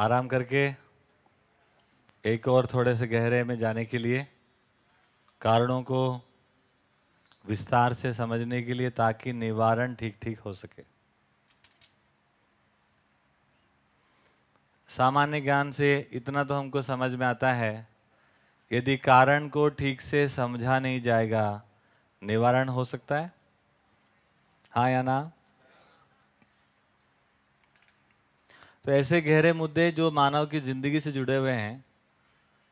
आराम करके, एक और थोड़े से गहरे में जाने के लिए, कारणों को विस्तार से समझने के लिए ताकि निवारण ठीक ठीक हो सके। सामान्य ज्ञान से इतना तो हमको समझ में आता है, यदि कारण को ठीक से समझा नहीं जाएगा, निवारण हो सकता है? हाँ या ना? तो ऐसे गहरे मुद्दे जो मानव की ज़िंदगी से जुड़े हुए हैं,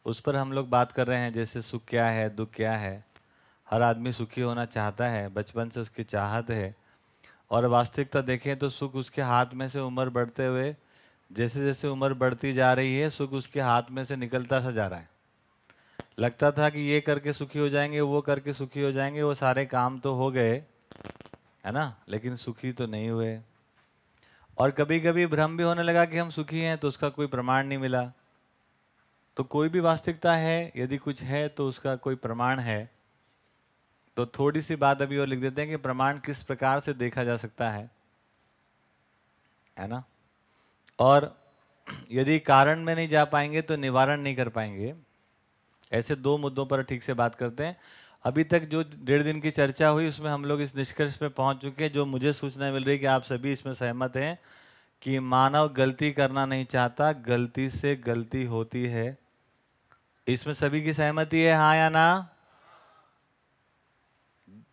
उस पर हम लोग बात कर रहे हैं, जैसे सुख क्या है, दुख क्या है। हर आदमी सुखी होना चाहता है, बचपन से उसकी चाहत है। और वास्तविकता देखें तो सुख उसके हाथ में से उम्र बढ़ते हुए, जैसे जैसे उम्र बढ़ती जा रही है, सुख उसके हाथ में से निकलता सा जा रहा है। लगता था कि ये करके सुखी हो जाएँगे, वो करके सुखी हो जाएँगे, वो सारे काम तो हो गए, है ना? लेकिन सुखी तो नहीं हुए। और कभी कभी भ्रम भी होने लगा कि हम सुखी हैं तो उसका कोई प्रमाण नहीं मिला। तो कोई भी वास्तविकता है, यदि कुछ है तो उसका कोई प्रमाण है। तो थोड़ी सी बात अभी और लिख देते हैं कि प्रमाण किस प्रकार से देखा जा सकता है। है ना? और यदि कारण में नहीं जा पाएँगे तो निवारण नहीं कर पाएँगे। ऐसे दो मुद्दों पर ठीक से बात करते हैं। अभी तक जो डेढ़ दिन की चर्चा हुई, उसमें हम लोग इस निष्कर्ष पे पहुँच चुके हैं। जो मुझे सूचना मिल रही है कि आप सभी इसमें सहमत हैं कि मानव गलती करना नहीं चाहता, गलती से गलती होती है। इसमें सभी की सहमति है हाँ या ना?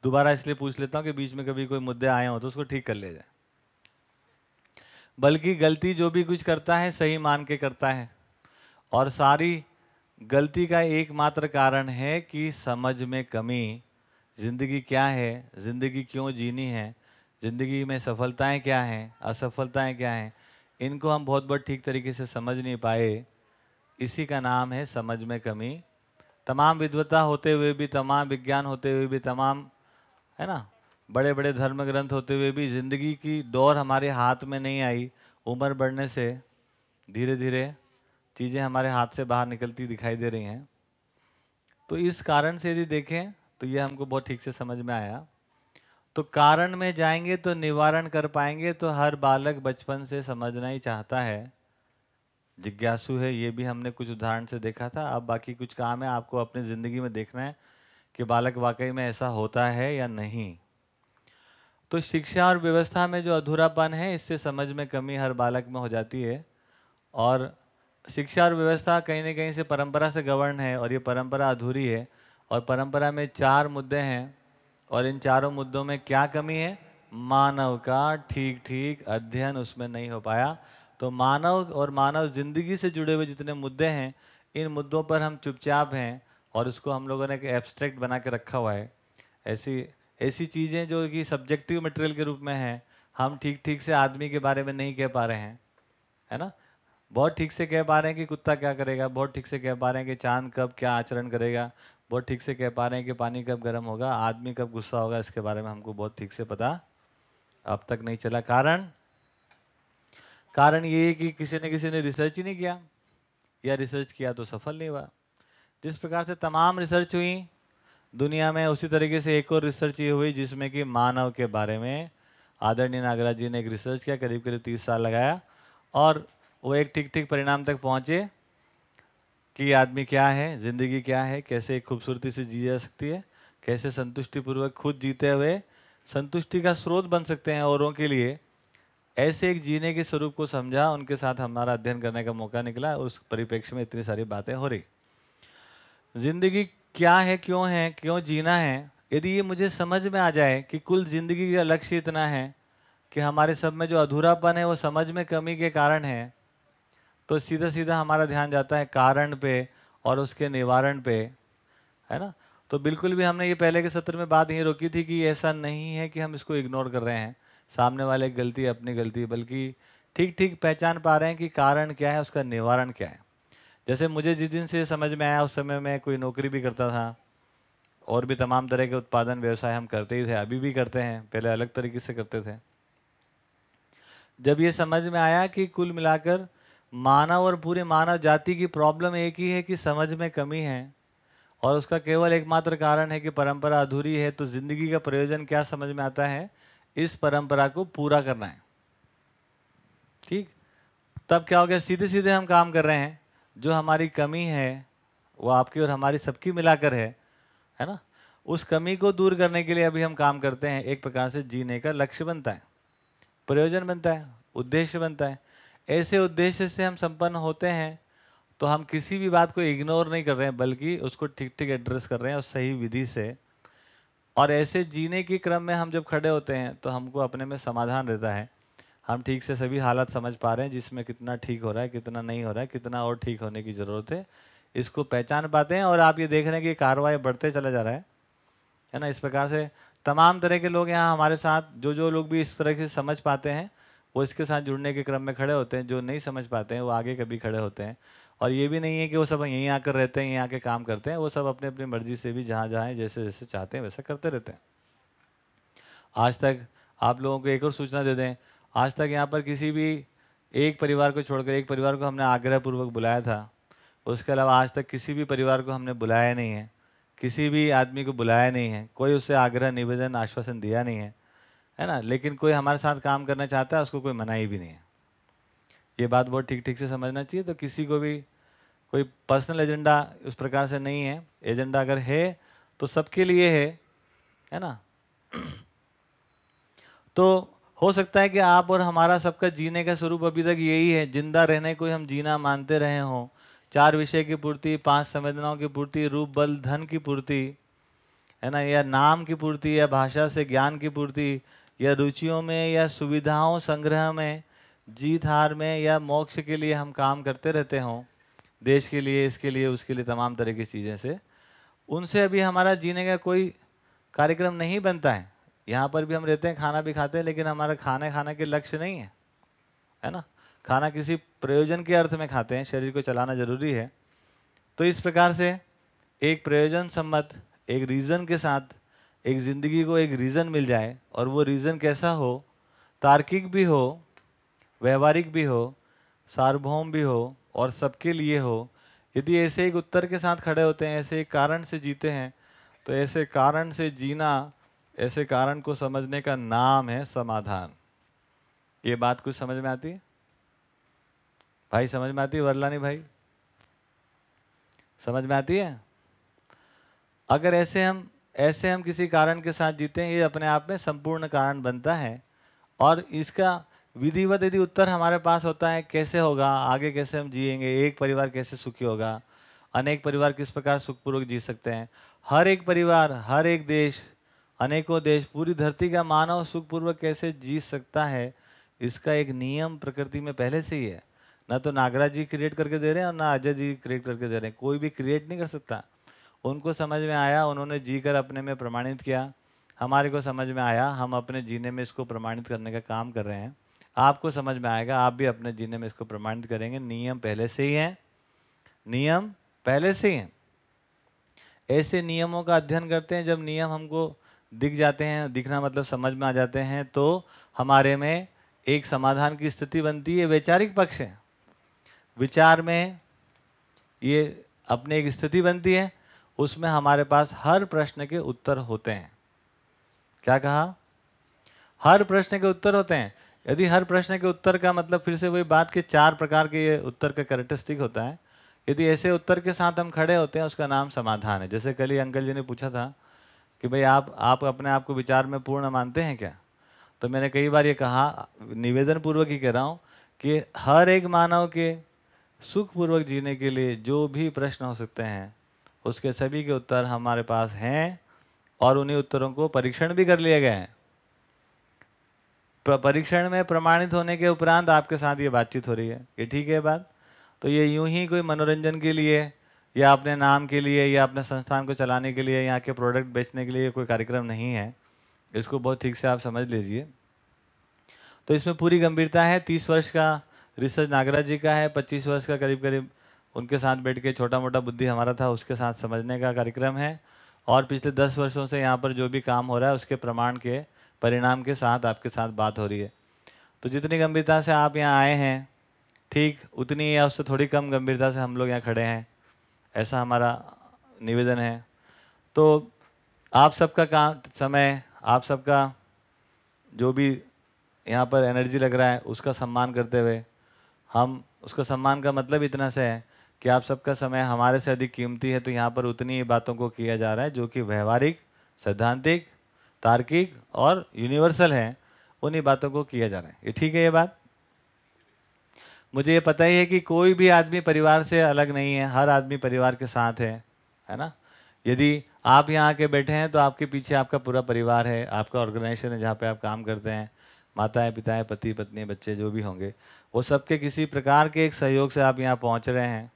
दोबारा इसलिए पूछ लेता हूँ कि बीच में कभी कोई मुद्दे आए हो तो उसको ठीक कर ले जाए। बल्कि गलती जो भी कुछ करता है, सही मान के करता है। और सारी गलती का एकमात्र कारण है कि समझ में कमी। ज़िंदगी क्या है? ज़िंदगी क्यों जीनी है? ज़िंदगी में सफलताएँ क्या हैं? असफलताएँ क्या हैं? इनको हम बहुत बहुत ठीक तरीके से समझ नहीं पाए। इसी का नाम है समझ में कमी। तमाम विद्वता होते हुए भी, तमाम विज्ञान होते हुए भी, तमाम, है ना? बड़े बड़े धर्म ग्रंथ होते हुए भी ज़िंदगी की दौर हमारे हाथ में नहीं आई। उम्र बढ़ने से धीरे धीरे चीज़ें हमारे हाथ से बाहर निकलती दिखाई दे रही हैं। तो इस कारण से यदि देखें तो ये हमको बहुत ठीक से समझ में आया। तो कारण में जाएँगे तो निवारण कर पाएँगे तो हर बालक बचपन से समझना ही चाहता है। जिज्ञासु है, ये भी हमने कुछ उदाहरण से देखा था। अब बाकी कुछ काम है, आपको अपनी ज़िंदगी में देखना है कि बालक वाकई में ऐसा होता है या नहीं। तो शिक्षा और व्यवस्था में जो अधूरापन है, इससे समझ में कमी हर बालक में हो जाती है। और शिक्षा और व्यवस्था कहीं ना कहीं से परंपरा से गवर्न है और ये परंपरा अधूरी है और परंपरा में चार मुद्दे हैं और इन चारों मुद्दों में क्या कमी है? मानव का ठीक ठीक अध्ययन उसमें नहीं हो पाया। तो मानव और मानव ज़िंदगी से जुड़े हुए जितने मुद्दे हैं, इन मुद्दों पर हम चुपचाप हैं और उसको हम लोगों ने एक एब्स्ट्रैक्ट बना के रखा हुआ है। ऐसी ऐसी चीज़ें जो कि सब्जेक्टिव मटेरियल के रूप में हैं, हम ठीक ठीक से आदमी के बारे में नहीं कह पा रहे हैं, है ना? बहुत ठीक से कह पा रहे हैं कि कुत्ता क्या करेगा, बहुत ठीक से कह पा रहे हैं कि चाँद कब क्या आचरण करेगा, बहुत ठीक से कह पा रहे हैं कि पानी कब गर्म होगा, आदमी कब गुस्सा होगा, इसके बारे में हमको बहुत ठीक से पता अब तक नहीं चला। कारण? कारण ये है कि किसी ने किसी ने रिसर्च ही नहीं किया, या रिसर्च किया तो सफल नहीं हुआ। जिस प्रकार से तमाम रिसर्च हुई, दुनिया में उसी तरीके से एक और रिसर्च ये हुई जिसमें कि मानव के बारे में आदरणीय नागराज जी ने एक रिसर्च किया करीब करीब तीस साल लगाया, और वो एक ठीक ठीक परिणाम तक पहुँचे कि आदमी क्या है, ज़िंदगी क्या है, कैसे खूबसूरती से जी जा सकती है, कैसे संतुष्टिपूर्वक खुद जीते हुए संतुष्टि का स्रोत बन सकते हैं औरों के लिए। ऐसे एक जीने के स्वरूप को समझा, उनके साथ हमारा अध्ययन करने का मौका निकला, उस परिप्रेक्ष्य में इतनी सारी बातें हो रही। ज़िंदगी क्या है, क्यों है, क्यों जीना है, यदि ये मुझे समझ में आ जाए कि कुल ज़िंदगी का लक्ष्य इतना है कि हमारे सब में जो अधूरापन है, वो समझ में कमी के कारण है तो सीधा सीधा हमारा ध्यान जाता है कारण पे और उसके निवारण पे, है ना? तो बिल्कुल भी हमने ये पहले के सत्र में बात यही रोकी थी कि ऐसा नहीं है कि हम इसको इग्नोर कर रहे हैं। सामने वाले गलती अपनी गलती बल्कि ठीक ठीक पहचान पा रहे हैं कि कारण क्या है, उसका निवारण क्या है। जैसे मुझे जिस दिन से समझ में आया, उस समय मैं कोई नौकरी भी करता था, और भी तमाम तरह के उत्पादन व्यवसाय हम करते ही थे, अभी भी करते हैं, पहले अलग तरीके से करते थे। जब ये समझ में आया कि कुल मिलाकर मानव और पूरे मानव जाति की प्रॉब्लम एक ही है कि समझ में कमी है और उसका केवल एकमात्र कारण है कि परंपरा अधूरी है तो ज़िंदगी का प्रयोजन क्या समझ में आता है? इस परंपरा को पूरा करना है। ठीक? तब क्या हो गया? सीधे सीधे हम काम कर रहे हैं। जो हमारी कमी है, वो आपकी और हमारी सबकी मिलाकर है है ना? उस कमी को दूर करने के लिए अभी हम काम करते हैं। एक प्रकार से जीने का लक्ष्य बनता है। प्रयोजन बनता है, उद्देश्य बनता है। ऐसे उद्देश्य से हम संपन्न होते हैं तो हम किसी भी बात को इग्नोर नहीं कर रहे हैं, बल्कि उसको ठीक ठीक एड्रेस कर रहे हैं और सही विधि से। और ऐसे जीने के क्रम में हम जब खड़े होते हैं तो हमको अपने में समाधान रहता है। हम ठीक से सभी हालात समझ पा रहे हैं, जिसमें कितना ठीक हो रहा है, कितना नहीं हो रहा है, कितना और ठीक होने की ज़रूरत है। इसको पहचान पाते हैं और आप ये देख रहे हैं कि कार्रवाई बढ़ते चला जा रहा है। है ना? इस प्रकार से तमाम तरह के लोग यहाँ हमारे साथ जो जो लोग भी इस तरह से समझ पाते हैं वो इसके साथ जुड़ने के क्रम में खड़े होते हैं, जो नहीं समझ पाते हैं, वो आगे कभी खड़े होते हैं। और ये भी नहीं है कि वो सब यहीं आकर रहते हैं, यहीं आके काम करते हैं, वो सब अपने अपनी मर्ज़ी से भी जहाँ जहाँ जैसे जैसे चाहते हैं, वैसा करते रहते हैं। आज तक आप लोगों को एक और सूचना दे दें। आज तक यहाँ पर किसी भी एक परिवार को छोड़कर, एक परिवार को हमने आग्रहपूर्वक बुलाया था। उसके अलावा आज तक किसी भी परिवार को हमने बुलाया नहीं है। किसी भी आदमी को बुलाया नहीं है। कोई उससे आग्रह, निवेदन, आश्वासन दिया नहीं है। है ना? लेकिन कोई हमारे साथ काम करना चाहता है, उसको कोई मनाही भी नहीं है। ये बात बहुत ठीक ठीक से समझना चाहिए। तो किसी को भी कोई पर्सनल एजेंडा उस प्रकार से नहीं है। एजेंडा अगर है तो सबके लिए है है ना? तो हो सकता है कि आप और हमारा सबका जीने का स्वरूप अभी तक यही है। ज़िंदा रहने को हम जीना मानते रहे हों। चार विषय की पूर्ति, पाँच संवेदनाओं की पूर्ति, रूप, बल, धन की पूर्ति, है ना? या नाम की पूर्ति, या भाषा से ज्ञान की पूर्ति या रुचियों में, या सुविधाओं संग्रह में, जीत हार में, या मोक्ष के लिए हम काम करते रहते हों, देश के लिए, इसके लिए, उसके लिए, तमाम तरह की चीज़ें से, उनसे अभी हमारा जीने का कोई कार्यक्रम नहीं बनता है। यहाँ पर भी हम रहते हैं, खाना भी खाते हैं, लेकिन हमारा खाने खाने के लक्ष्य नहीं है। है ना? खाना किसी प्रयोजन के अर्थ में खाते हैं, शरीर को चलाना ज़रूरी है। तो इस प्रकार से एक प्रयोजन सम्मत, एक रीज़न के साथ एक ज़िंदगी को एक रीज़न मिल जाए और वो रीज़न कैसा हो, तार्किक भी हो, व्यवहारिक भी हो, सार्वभौम भी हो और सबके लिए हो, यदि ऐसे एक उत्तर के साथ खड़े होते हैं, ऐसे एक कारण से जीते हैं तो ऐसे कारण से जीना, ऐसे कारण को समझने का नाम है समाधान। ये बात कुछ समझ में आती है? भाई, समझ में आती है वरलानी भाई? समझ में आती है? अगर ऐसे हम ऐसे हम किसी कारण के साथ जीते हैं, ये अपने आप में संपूर्ण कारण बनता है। और इसका विधिवत यदि उत्तर हमारे पास होता है, कैसे होगा, आगे कैसे हम जिएँगे, एक परिवार कैसे सुखी होगा, अनेक परिवार किस प्रकार सुखपूर्वक जी सकते हैं, हर एक परिवार, हर एक देश, अनेकों देश, पूरी धरती का मानव सुखपूर्वक कैसे जी सकता है, इसका एक नियम प्रकृति में पहले से ही है। ना तो नागराज जी क्रिएट करके दे रहे हैं और ना अजय जी क्रिएट करके दे रहे हैं। कोई भी क्रिएट नहीं कर सकता। उनको समझ में आया, उन्होंने जी कर अपने में प्रमाणित किया। हमारे को समझ में आया, हम अपने जीने में इसको प्रमाणित करने का काम कर रहे हैं। आपको समझ में आएगा, आप भी अपने जीने में इसको प्रमाणित करेंगे। नियम पहले से ही हैं। नियम पहले से ही हैं। ऐसे नियमों का अध्ययन करते हैं, जब नियम हमको दिख जाते हैं, दिखना मतलब समझ में आ जाते हैं तो हमारे में एक समाधान की स्थिति बनती है। वैचारिक पक्ष है। विचार में ये अपने एक स्थिति बनती है। उसमें हमारे पास हर प्रश्न के उत्तर होते हैं। क्या कहा? हर प्रश्न के उत्तर होते हैं। यदि हर प्रश्न के उत्तर का मतलब फिर से वही बात के चार प्रकार के ये उत्तर का करेक्टरिस्टिक होता है, यदि ऐसे उत्तर के साथ हम खड़े होते हैं, उसका नाम समाधान है। जैसे कल ही अंकल जी ने पूछा था कि भाई आप आप अपने आप को विचार में पूर्ण मानते हैं क्या? तो मैंने कई बार ये कहा निवेदन पूर्वक ही कह रहा हूँ कि हर एक मानव के सुखपूर्वक जीने के लिए जो भी प्रश्न हो सकते हैं उसके सभी के उत्तर हमारे पास हैं और उन्हीं उत्तरों को परीक्षण भी कर लिए गए हैं। परीक्षण में प्रमाणित होने के उपरांत आपके साथ ये बातचीत हो रही है। ये ठीक है बात? तो ये यूँ ही कोई मनोरंजन के लिए या अपने नाम के लिए या अपने संस्थान को चलाने के लिए यहाँ के प्रोडक्ट बेचने के लिए कोई कार्यक्रम नहीं है। इसको बहुत ठीक से आप समझ लीजिए। तो इसमें पूरी गंभीरता है। तीस वर्ष का रिसर्च नागराज जी का है, पच्चीस वर्ष का करीब करीब उनके साथ बैठ के छोटा मोटा बुद्धि हमारा था, उसके साथ समझने का कार्यक्रम है। और पिछले दस वर्षों से यहाँ पर जो भी काम हो रहा है, उसके प्रमाण के, परिणाम के साथ आपके साथ बात हो रही है। तो जितनी गंभीरता से आप यहाँ आए हैं, ठीक, उतनी या उससे थोड़ी कम गंभीरता से हम लोग यहाँ खड़े हैं, ऐसा हमारा निवेदन है। तो आप सबका काम, समय, आप सबका जो भी यहाँ पर एनर्जी लग रहा है, उसका सम्मान करते हुए, हम, उसका सम्मान का मतलब इतना से है कि आप सबका समय हमारे से अधिक कीमती है तो यहाँ पर उतनी ही बातों को किया जा रहा है जो कि व्यवहारिक, सैद्धांतिक, तार्किक और यूनिवर्सल है, उन्हीं बातों को किया जा रहा है। ये ठीक है ये बात? मुझे ये पता ही है कि कोई भी आदमी परिवार से अलग नहीं है, हर आदमी परिवार के साथ है है ना? यदि आप यहाँ आके बैठे हैं तो आपके पीछे आपका पूरा परिवार है, आपका ऑर्गेनाइजेशन है जहाँ पे आप काम करते हैं, माताएँ, पिताएँ, पति, पत्नी, बच्चे, जो भी होंगे, वो सबके किसी प्रकार के एक सहयोग से आप यहाँ पहुँच रहे हैं।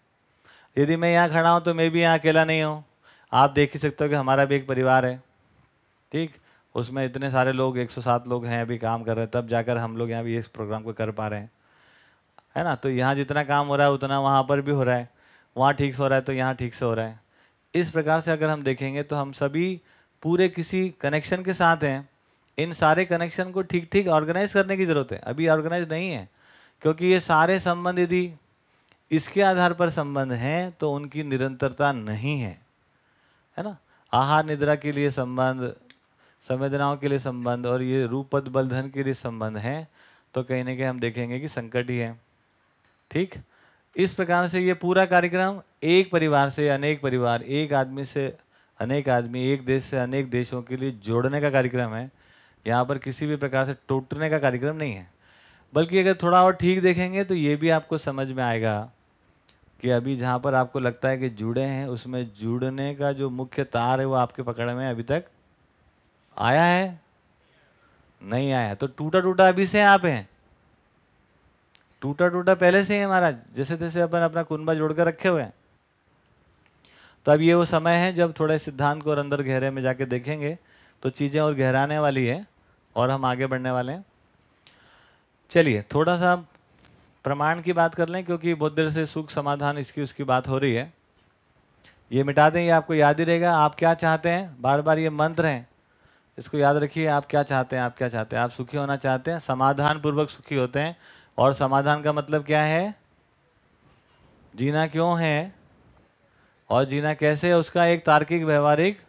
यदि मैं यहाँ खड़ा हूँ तो मैं भी यहाँ अकेला नहीं हूँ। आप देख ही सकते हो कि हमारा भी एक परिवार है। ठीक? उसमें इतने सारे लोग 107 लोग हैं, अभी काम कर रहे हैं, तब जाकर हम लोग यहाँ भी इस प्रोग्राम को कर पा रहे हैं। है ना? तो यहाँ जितना काम हो रहा है, उतना वहाँ पर भी हो रहा है। वहाँ ठीक से हो रहा है तो यहाँ ठीक से हो रहा है। इस प्रकार से अगर हम देखेंगे तो हम सभी पूरे किसी कनेक्शन के साथ हैं। इन सारे कनेक्शन को ठीक ठीक ऑर्गेनाइज करने की ज़रूरत है। अभी ऑर्गेनाइज नहीं है, क्योंकि ये सारे संबंध यदि इसके आधार पर संबंध हैं तो उनकी निरंतरता नहीं है। है ना? आहार निद्रा के लिए संबंध, संवेदनाओं के लिए संबंध और ये रूप रूपद बलधन के लिए संबंध है तो कहीं ना कहीं हम देखेंगे कि संकट ही है। ठीक? इस प्रकार से ये पूरा कार्यक्रम एक परिवार से अनेक परिवार, एक आदमी से अनेक आदमी, एक देश से अनेक देशों के लिए जोड़ने का कार्यक्रम है। यहाँ पर किसी भी प्रकार से टूटने का कार्यक्रम नहीं है। बल्कि अगर थोड़ा और ठीक देखेंगे तो ये भी आपको समझ में आएगा। कि अभी जहाँ पर आपको लगता है कि जुड़े हैं, उसमें जुड़ने का जो मुख्य तार है वो आपके पकड़ में अभी तक? आया है? नहीं आया। तो टूटा टूटा अभी से आप हैं? टूटा टूटा पहले से ही है महाराज? जैसे तैसे अपन अपना कुंबा जोड़कर रखे हुए हैं। तो अब ये वो समय है जब थोड़े सिद्धांत को और अंदर गहरे में जाके देखेंगे तो चीज़ें और गहराने वाली है और हम आगे बढ़ने वाले हैं। चलिए, थोड़ा सा प्रमाण की बात कर लें, क्योंकि बहुत देर से सुख समाधान इसकी उसकी बात हो रही है। ये मिटा दें, ये आपको याद ही रहेगा। आप क्या चाहते हैं? बार बार ये मंत्र हैं। इसको याद रखिए, आप क्या चाहते हैं? आप क्या चाहते हैं? आप सुखी होना चाहते हैं? समाधान पूर्वक सुखी होते हैं। और समाधान का मतलब क्या है? जीना क्यों है? और जीना कैसे है? उसका एक तार्किक, व्यवहारिक,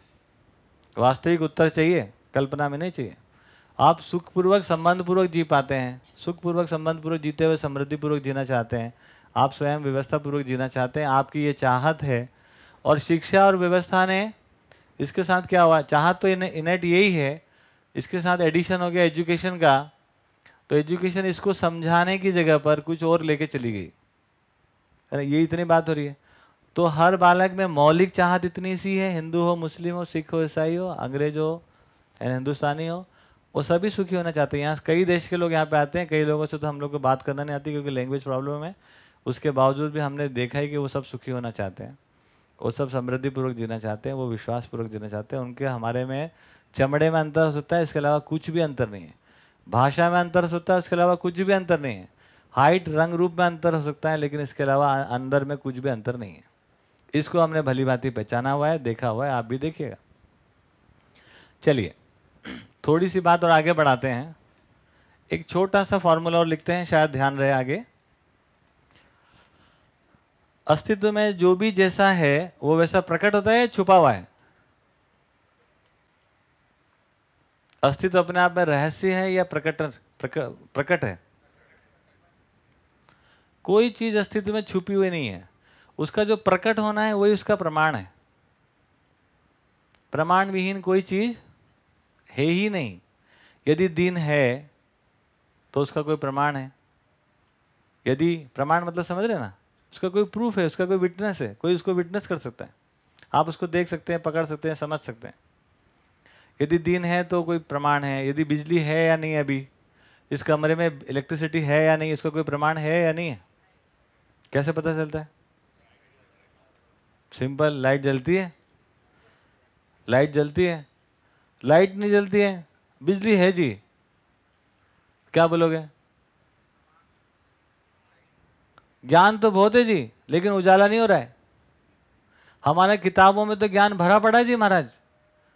वास्तविक उत्तर चाहिए। कल्पना में नहीं चाहिए। आप सुखपूर्वक संबंध पूर्वक जी पाते हैं, सुखपूर्वक संबंध पूर्वक जीते हुए समृद्धि पूर्वक जीना चाहते हैं, आप स्वयं व्यवस्था पूर्वक जीना चाहते हैं, आपकी ये चाहत है और शिक्षा और व्यवस्था ने इसके साथ क्या हुआ? चाहत तो इनेट यही है, इसके साथ एडिशन हो गया एजुकेशन का तो एजुकेशन इसको समझाने की जगह पर कुछ और लेके चली गई। ये इतनी बात हो रही है। तो हर बालक में मौलिक चाहत इतनी सी है, हिंदू हो, मुस्लिम हो, सिख हो, ईसाई हो, अंग्रेज़ हो, हिंदुस्तानी हो वो सभी सुखी होना चाहते हैं। यहाँ कई देश के लोग यहाँ पे आते हैं, कई लोगों से तो हम लोग को बात करना नहीं आती क्योंकि लैंग्वेज प्रॉब्लम है। उसके बावजूद भी हमने देखा है कि वो सब सुखी होना चाहते हैं। वो सब समृद्धिपूर्वक जीना चाहते हैं, वो विश्वासपूर्वक जीना चाहते हैं। उनके हमारे में चमड़े में अंतर सकता है, इसके अलावा कुछ भी अंतर नहीं है। भाषा में अंतर सकता है, उसके अलावा कुछ भी अंतर नहीं है। हाइट, रंग, रूप में अंतर हो सकता है, लेकिन इसके अलावा अंदर में कुछ भी अंतर नहीं है। इसको हमने भली भांति पहचाना हुआ है, देखा हुआ है, आप भी देखिएगा। चलिए थोड़ी सी बात और आगे बढ़ाते हैं। एक छोटा सा फॉर्मूला और लिखते हैं, शायद ध्यान रहे आगे। अस्तित्व में जो भी जैसा है, वो वैसा प्रकट होता है छुपा हुआ है? अस्तित्व अपने आप में रहस्य है या प्रकट प्रकट है? कोई चीज़ अस्तित्व में छुपी हुई नहीं है। उसका जो प्रकट होना है, वही उसका प्रमाण है। प्रमाण विहीन कोई चीज़ है ही नहीं। यदि दिन है तो उसका कोई प्रमाण है। यदि प्रमाण मतलब समझ रहे ना? उसका कोई प्रूफ है, उसका कोई विटनेस है, कोई उसको विटनेस कर सकता है। आप उसको देख सकते हैं, पकड़ सकते हैं, समझ सकते हैं। यदि दिन है तो कोई प्रमाण है। यदि बिजली है या नहीं अभी? इस कमरे में इलेक्ट्रिसिटी है या नहीं? इसका कोई प्रमाण है या नहीं है? कैसे पता चलता है? सिंपल लाइट जलती है। लाइट जलती है। लाइट नहीं जलती है। बिजली है जी। क्या बोलोगे? ज्ञान तो बहुत है जी, लेकिन उजाला नहीं हो रहा है। हमारे किताबों में तो ज्ञान भरा पड़ा है जी महाराज।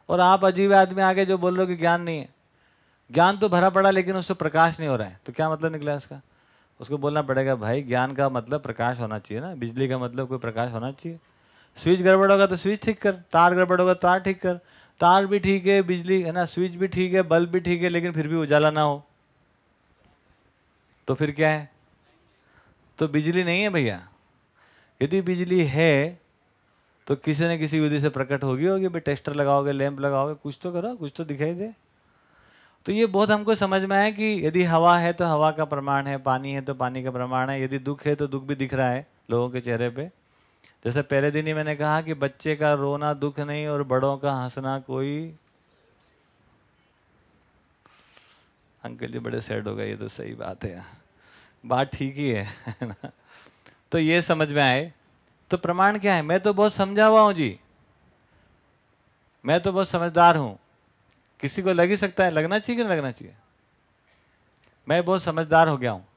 और आप अजीब आदमी आगे जो बोल रहे हो कि ज्ञान नहीं है। ज्ञान तो भरा पड़ा, लेकिन उससे प्रकाश नहीं हो रहा है। तो क्या मतलब निकला इसका? उसको बोलना पड़ेगा, भाई, ज्ञान का मतलब प्रकाश होना चाहिए ना। बिजली का मतलब कोई प्रकाश होना चाहिए। स्विच गड़बड़ होगा तो स्विच ठीक कर, तार गड़बड़ होगा तार ठीक कर। तार भी ठीक है, बिजली है ना, स्विच भी ठीक है, बल्ब भी ठीक है, लेकिन फिर भी उजाला ना हो। तो फिर क्या है? तो बिजली नहीं है भैया। यदि बिजली है तो किसी न किसी विधि से प्रकट होगी होगी भाई, टेस्टर लगाओगे, लैंप लगाओगे, कुछ तो करो, कुछ तो दिखाई दे। तो ये बहुत हमको समझ में आया कि यदि हवा है तो हवा का प्रमाण है, पानी है तो पानी का प्रमाण है, यदि दुख है तो दुख भी दिख रहा है लोगों के चेहरे पे। जैसे पहले दिन ही मैंने कहा कि बच्चे का रोना दुख नहीं और बड़ों का हंसना कोई अंकल जी बड़े सैड हो गए, ये तो सही बात है। बात ठीक ही, है ना? तो ये समझ में आए। तो प्रमाण क्या है? मैं तो बहुत समझा हुआ हूँ जी। मैं तो बहुत समझदार हूँ। किसी को लग ही सकता है, लगना चाहिए कि नहीं लगना चाहिए? मैं बहुत समझदार हो गया हूँ।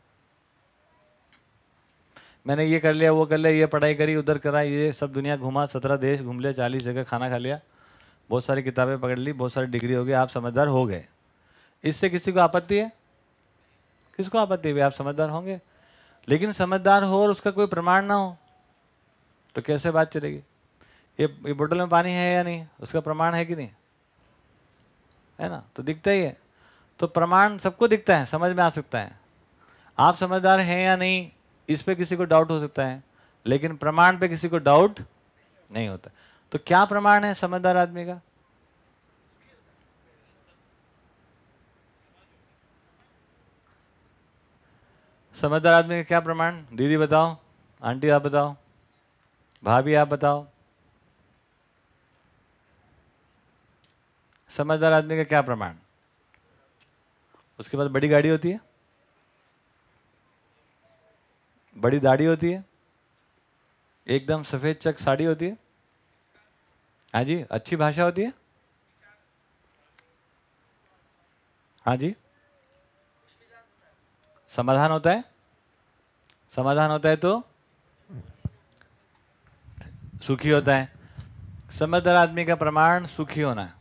मैंने ये कर लिया, वो कर लिया, ये पढ़ाई करी, उधर करा ये सब दुनिया घुमा, सत्रह देश घूम लिया, चालीस जगह खाना खा लिया, बहुत सारी किताबें पकड़ ली, बहुत सारी डिग्री हो गई, आप समझदार हो गए। इससे किसी को आपत्ति है? किसको आपत्ति है आप समझदार होंगे। लेकिन समझदार हो और उसका कोई प्रमाण ना हो तो कैसे बात चलेगी? ये ये बोतल में पानी है या नहीं? उसका प्रमाण है कि नहीं? है ना? तो दिखता ही है। तो प्रमाण सबको दिखता है, समझ में आ सकता है। आप समझदार हैं या नहीं? इस पे किसी को डाउट हो सकता है, लेकिन प्रमाण पे किसी को डाउट नहीं होता। तो क्या प्रमाण है समझदार आदमी का? समझदार आदमी का क्या प्रमाण? दीदी बताओ, आंटी आप बताओ, भाभी आप बताओ। समझदार आदमी का क्या प्रमाण? उसके पास बड़ी गाड़ी होती है? बड़ी दाढ़ी होती है? एकदम सफ़ेद चक साड़ी होती है? हाँ जी, अच्छी भाषा होती है? हाँ जी। समाधान होता है? समाधान होता है तो? सुखी होता है। समझदार आदमी का प्रमाण सुखी होना। है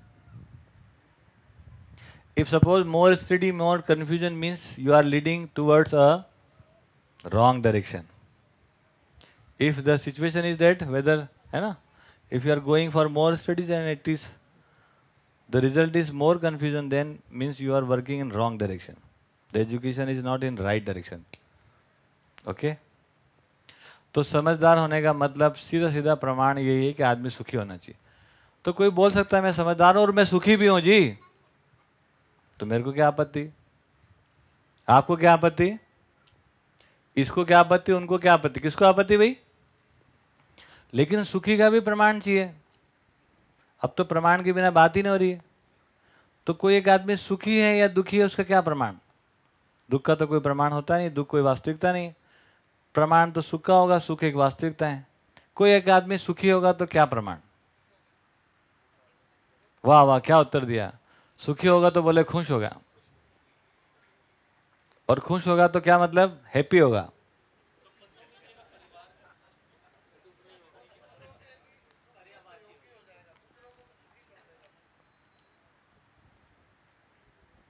if suppose more study, more confusion means you are leading towards a wrong direction if the situation is that whether है ना if you are going for more studies and it is the result is more confusion then means you are working in wrong direction the education is not in right direction okay तो समझदार होने का मतलब सीधा सीधा प्रमाण यही है कि आदमी सुखी होना चाहिए तो कोई बोल सकता है मैं समझदार हूँ और मैं सुखी भी हूँ जी तो मेरे को क्या आपत्ति आपको क्या आपत्ति इसको क्या आपत्ति, उनको क्या आपत्ति? किसको आपत्ति भाई? लेकिन सुखी का भी प्रमाण चाहिए। अब तो प्रमाण के बिना बात ही नहीं हो रही है। तो कोई एक आदमी सुखी है या दुखी है, उसका क्या प्रमाण? दुख का तो कोई प्रमाण होता नहीं, दुख कोई वास्तविकता नहीं। प्रमाण तो सुख का होगा, सुख एक वास्तविकता है। कोई एक आदमी सुखी होगा तो क्या प्रमाण? वाह वाह, क्या उत्तर दिया। सुखी होगा तो बोले खुश होगा। और खुश होगा तो क्या मतलब? हैप्पी होगा।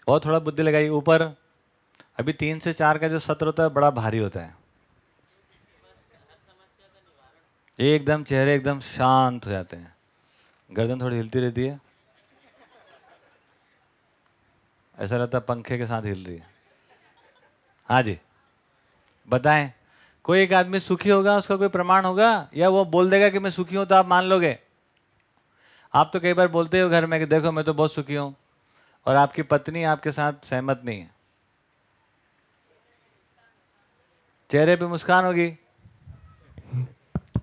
और थोड़ा बुद्धि लगाई ऊपर। अभी तीन से चार का जो सत्र होता है, बड़ा भारी होता है। एकदम चेहरे एकदम शांत हो जाते हैं। गर्दन थोड़ी हिलती रहती है। ऐसा लगता है पंखे के साथ हिल रही है। हाँ जी। बताएँ, कोई एक आदमी सुखी होगा, उसका कोई प्रमाण होगा, या वो बोल देगा कि मैं सुखी हूँ तो आप मान लोगे? आप तो कई बार बोलते हो घर में कि देखो मैं तो बहुत सुखी हूँ, और आपकी पत्नी आपके साथ सहमत नहीं है। चेहरे पे मुस्कान होगी।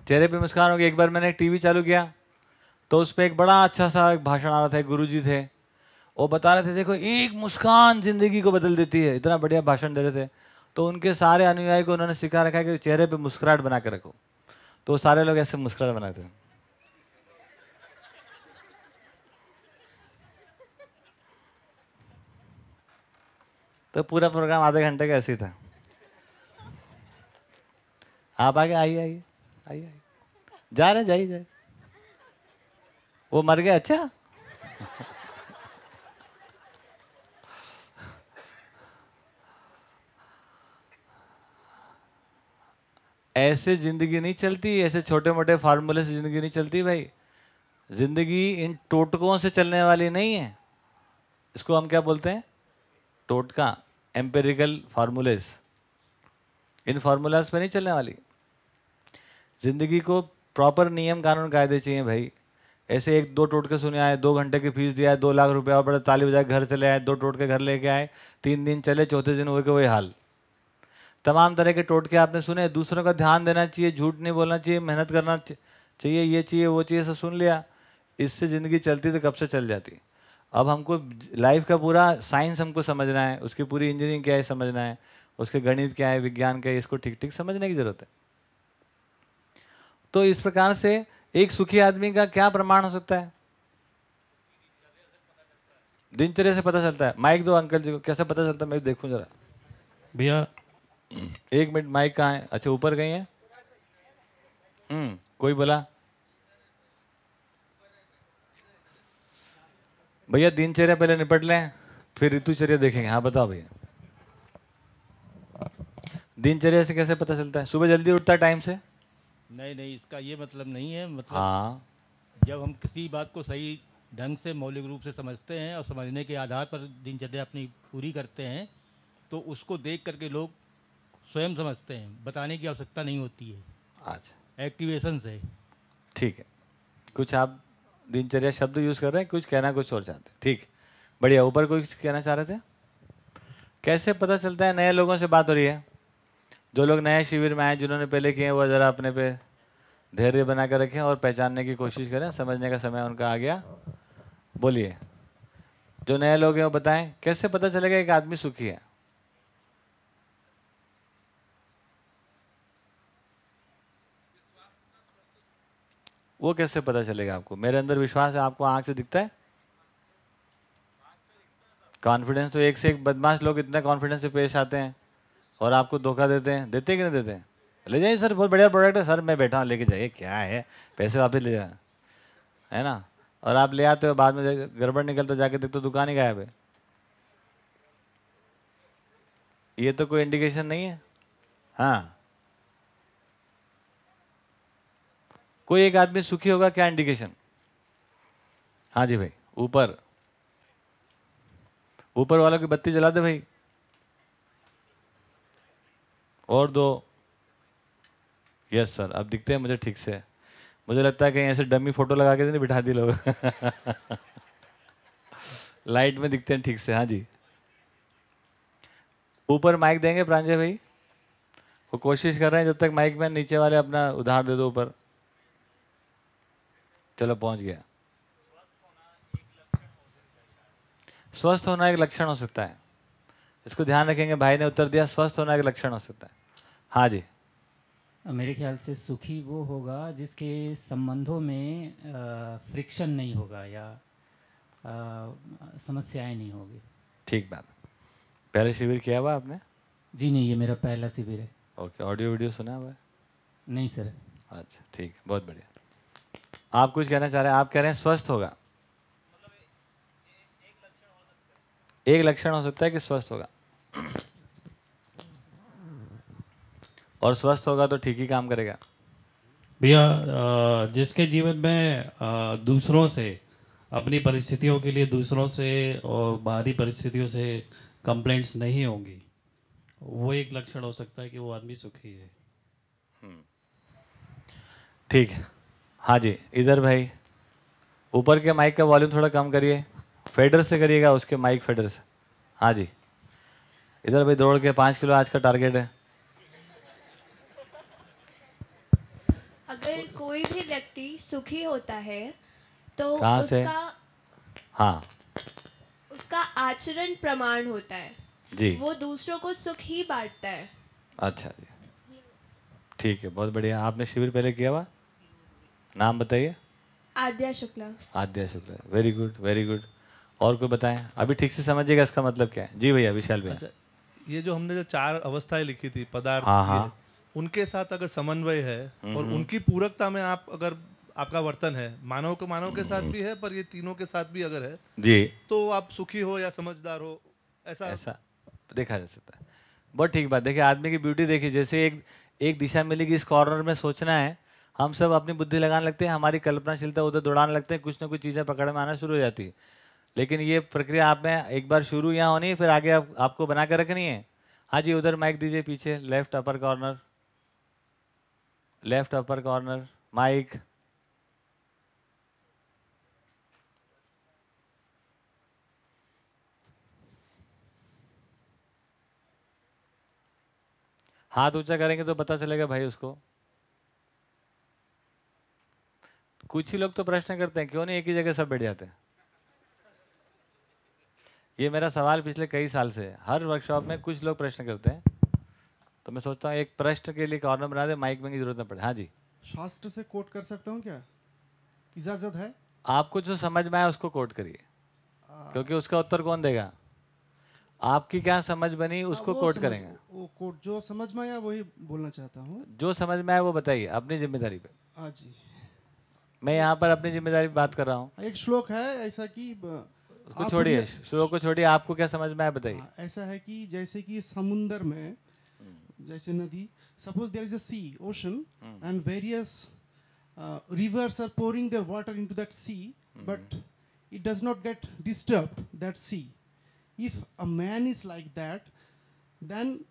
चेहरे पे मुस्कान होगी। एक बार मैंने टीवी चालू किया तो उस पर एक बड़ा अच्छा सा भाषण आ रहा था गुरु थे। वो बता रहे थे, देखो, एक मुस्कान ज़िंदगी को बदल देती है। इतना बढ़िया भाषण दे रहे थे। तो उनके सारे अनुयायी को उन्होंने सिखा रखा है कि चेहरे पे मुस्कुराहट बना के रखो। तो सारे लोग ऐसे मुस्कुराहट बनाते हैं। तो पूरा प्रोग्राम आधे घंटे का ऐसे ही था। आप आगे आइए आइए आइए जा रहे जाइए जाइए। वो मर गए अच्छा? ऐसे ज़िंदगी नहीं चलती, ऐसे छोटे मोटे फार्मूले से ज़िंदगी नहीं चलती भाई। ज़िंदगी इन टोटकों से चलने वाली नहीं है। इसको हम क्या बोलते हैं? टोटका एम्पेरिकल फार्मूलेस इन फार्मूलाज पे नहीं चलने वाली। ज़िंदगी को प्रॉपर नियम कानून कायदे चाहिए भाई। ऐसे एक दो टोटके सुने आए, दो घंटे की फ़ीस दिया है दो लाख रुपया और बड़े ताली बजाए घर चले आए, दो टोटके घर लेके आए, तीन दिन चले, चौथे दिन हुए के वही हाल। तमाम तरह के टोटके आपने सुने, दूसरों का ध्यान देना चाहिए, झूठ नहीं बोलना चाहिए, मेहनत करना चाहिए, ये चाहिए, वो चाहिए, सब सुन लिया। इससे ज़िंदगी चलती तो कब से चल जाती? अब हमको लाइफ का पूरा साइंस हमको समझना है, उसकी पूरी इंजीनियरिंग क्या है समझना है, उसके गणित क्या है, विज्ञान क्या है, इसको ठीक ठीक समझने की ज़रूरत है। तो इस प्रकार से एक सुखी आदमी का क्या प्रमाण हो सकता है? दिनचर्या से पता चलता है। माइक दो अंकल जी को, कैसे पता चलता है? मैं देखूँ जरा। भैया एक मिनट माइक कहाँ है? अच्छा ऊपर गई है? हम्म। कोई बोला? भैया दिनचर्या पहले निपट लें फिर ऋतुचर्या देखेंगे। हाँ बताओ भैया। दिनचर्या से कैसे पता चलता है? सुबह जल्दी उठता है टाइम से? नहीं नहीं इसका ये मतलब नहीं है मतलब हाँ। जब हम किसी बात को सही ढंग से मौलिक रूप से समझते हैं और समझने के आधार पर दिनचर्या अपनी पूरी करते हैं तो उसको देख करके लोग स्वयं समझते हैं बताने की आवश्यकता नहीं होती है। अच्छा। एक्टिवेशन से ठीक है। कुछ आप दिनचर्या शब्द यूज़ कर रहे हैं कुछ कहना कुछ और चाहते हैं। ठीक। बढ़िया ऊपर कुछ कहना चाह रहे थे? कैसे पता चलता है नए लोगों से बात हो रही है? जो लोग नए शिविर में आए जिन्होंने पहले किए वो ज़रा अपने पे धैर्य बना कर रखें और पहचानने की कोशिश करें समझने का समय उनका आ गया। बोलिए। जो नए लोग हैं वो बताएँ कैसे पता चलेगा एक आदमी सुखी है? वो कैसे पता चलेगा आपको? मेरे अंदर विश्वास है, आपको आँख से दिखता है? कॉन्फिडेंस तो एक से एक बदमाश लोग इतने कॉन्फिडेंस से पेश आते हैं और आपको धोखा देते हैं। देते कि नहीं देते ले जाइए सर, बहुत बढ़िया प्रोडक्ट है। सर, मैं बैठा हूँ, लेके जाइए। क्या है? पैसे वापस ले जाए। है ना? और आप ले आते हो, बाद में गड़बड़ निकलता जाके देखते हो दुकान ही गायब है। ये तो कोई इंडिकेशन नहीं है। हाँ। कोई एक आदमी सुखी होगा, क्या इंडिकेशन हाँ जी भाई, ऊपर। ऊपर वालों की बत्ती जला दे भाई। और दो। यस सर अब दिखते हैं मुझे ठीक से। मुझे लगता है कहीं ऐसे डमी फ़ोटो लगा के तो नहीं बिठा दी लोग। लाइट में दिखते हैं ठीक से हाँ जी। ऊपर माइक देंगे प्रांजय भाई। वो कोशिश कर रहे हैं जब तक माइक में नीचे वाले अपना उधार दे दो ऊपर। चलो पहुँच गया। स्वस्थ होना एक लक्षण हो सकता है। इसको ध्यान रखेंगे भाई ने उत्तर दिया स्वस्थ होना एक लक्षण हो सकता है। हाँ जी। मेरे ख्याल से सुखी वो होगा जिसके संबंधों में फ्रिक्शन नहीं होगा या समस्याएँ नहीं होगी। ठीक बात। पहले शिविर किया हुआ आपने? जी नहीं ये मेरा पहला शिविर है। ओके ऑडियो वीडियो सुना हुआ है? नहीं सर। अच्छा ठीक बहुत बढ़िया। आप कुछ कहना चाह रहे हैं? आप कह रहे हैं स्वस्थ होगा। एक लक्षण हो सकता है कि स्वस्थ होगा। और स्वस्थ होगा तो ठीक ही काम करेगा। भैया जिसके जीवन में दूसरों से अपनी परिस्थितियों के लिए दूसरों से और बाहरी परिस्थितियों से कंप्लेंट्स नहीं होंगी वो एक लक्षण हो सकता है कि वो आदमी सुखी है। ठीक। है हाँ जी इधर भाई। ऊपर के माइक का वॉल्यूम थोड़ा कम करिए। फेडर से करिएगा उसके माइक फेडर से। हाँ जी। इधर भाई दौड़ के पाँच किलो आज का टारगेट है। अगर कोई भी व्यक्ति सुखी होता है तो कहाँ से? हाँ। उसका आचरण प्रमाण होता है। जी। वो दूसरों को सुख ही बांटता है। अच्छा जी। ठीक है बहुत बढ़िया। आपने शिविर पहले किया हुआ? नाम बताइए। Aadya Shukla. Aadya Shukla. Very good very good और कोई बताएँ? अभी ठीक से समझिएगा इसका मतलब क्या है? जी भैया विशाल भैया। अच्छा ये जो हमने जो चार अवस्थाएँ लिखी थी पदार्थ हाँ, हाँ। उनके साथ अगर समन्वय है और। उनकी पूरकता में आप अगर आपका वर्तन है मानव के मानव के साथ भी है पर ये तीनों के साथ भी अगर है जी। तो आप सुखी हो या समझदार हो ऐसा? ऐसा। देखा जा सकता है। बहुत ठीक बात। देखिए आदमी की ब्यूटी देखिए जैसे एक एक दिशा मिलेगी इस कॉर्नर में सोचना है हम सब अपनी बुद्धि लगाने लगते हैं हमारी कल्पनाशीलता उधर दौड़ाने लगते हैं कुछ ना कुछ चीज़ें पकड़ में आना शुरू हो जाती है। लेकिन ये प्रक्रिया आप में एक बार शुरू यहाँ होनी है फिर आगे आप, आपको बना कर रखनी है? हाँ जी उधर माइक दीजिए पीछे left upper corner. Left upper corner mic. हाथ ऊँचा करेंगे तो पता चलेगा भाई उसको। कुछ ही लोग तो प्रश्न करते हैं क्यों नहीं एक ही जगह सब बैठ जाते हैं? ये मेरा सवाल पिछले कई साल से हर वर्कशॉप में कुछ लोग प्रश्न करते हैं। तो मैं सोचता हूँ एक प्रश्न के लिए कॉर्नर बना दे माइक में की ज़रूरत न पड़े। हाँ जी। शास्त्र से कोट कर सकता हूँ क्या? इजाज़त है? आपको जो समझ में आए उसको कोट करिए। क्योंकि उसका उत्तर कौन देगा? आपकी क्या समझ बनी उसको कोट करेंगे। वो कोट जो समझ में आया वही बोलना चाहता हूँ। जो समझ में आया वो बताइए अपनी ज़िम्मेदारी पे। हाँ जी। मैं यहाँ पर अपनी ज़िम्मेदारी बात कर रहा हूँ एक श्लोक है ऐसा कि उसको छोड़िए श्लोक को छोड़िए आपको क्या समझ में आया बताइए हाँ, ऐसा है कि जैसे कि समुंदर में हम्म, जैसे नदी suppose there is a sea ocean hmm, various uh, rivers are pouring their water into that sea, mm-hmm. but it does not get disturbed, that sea. If a man is like that, then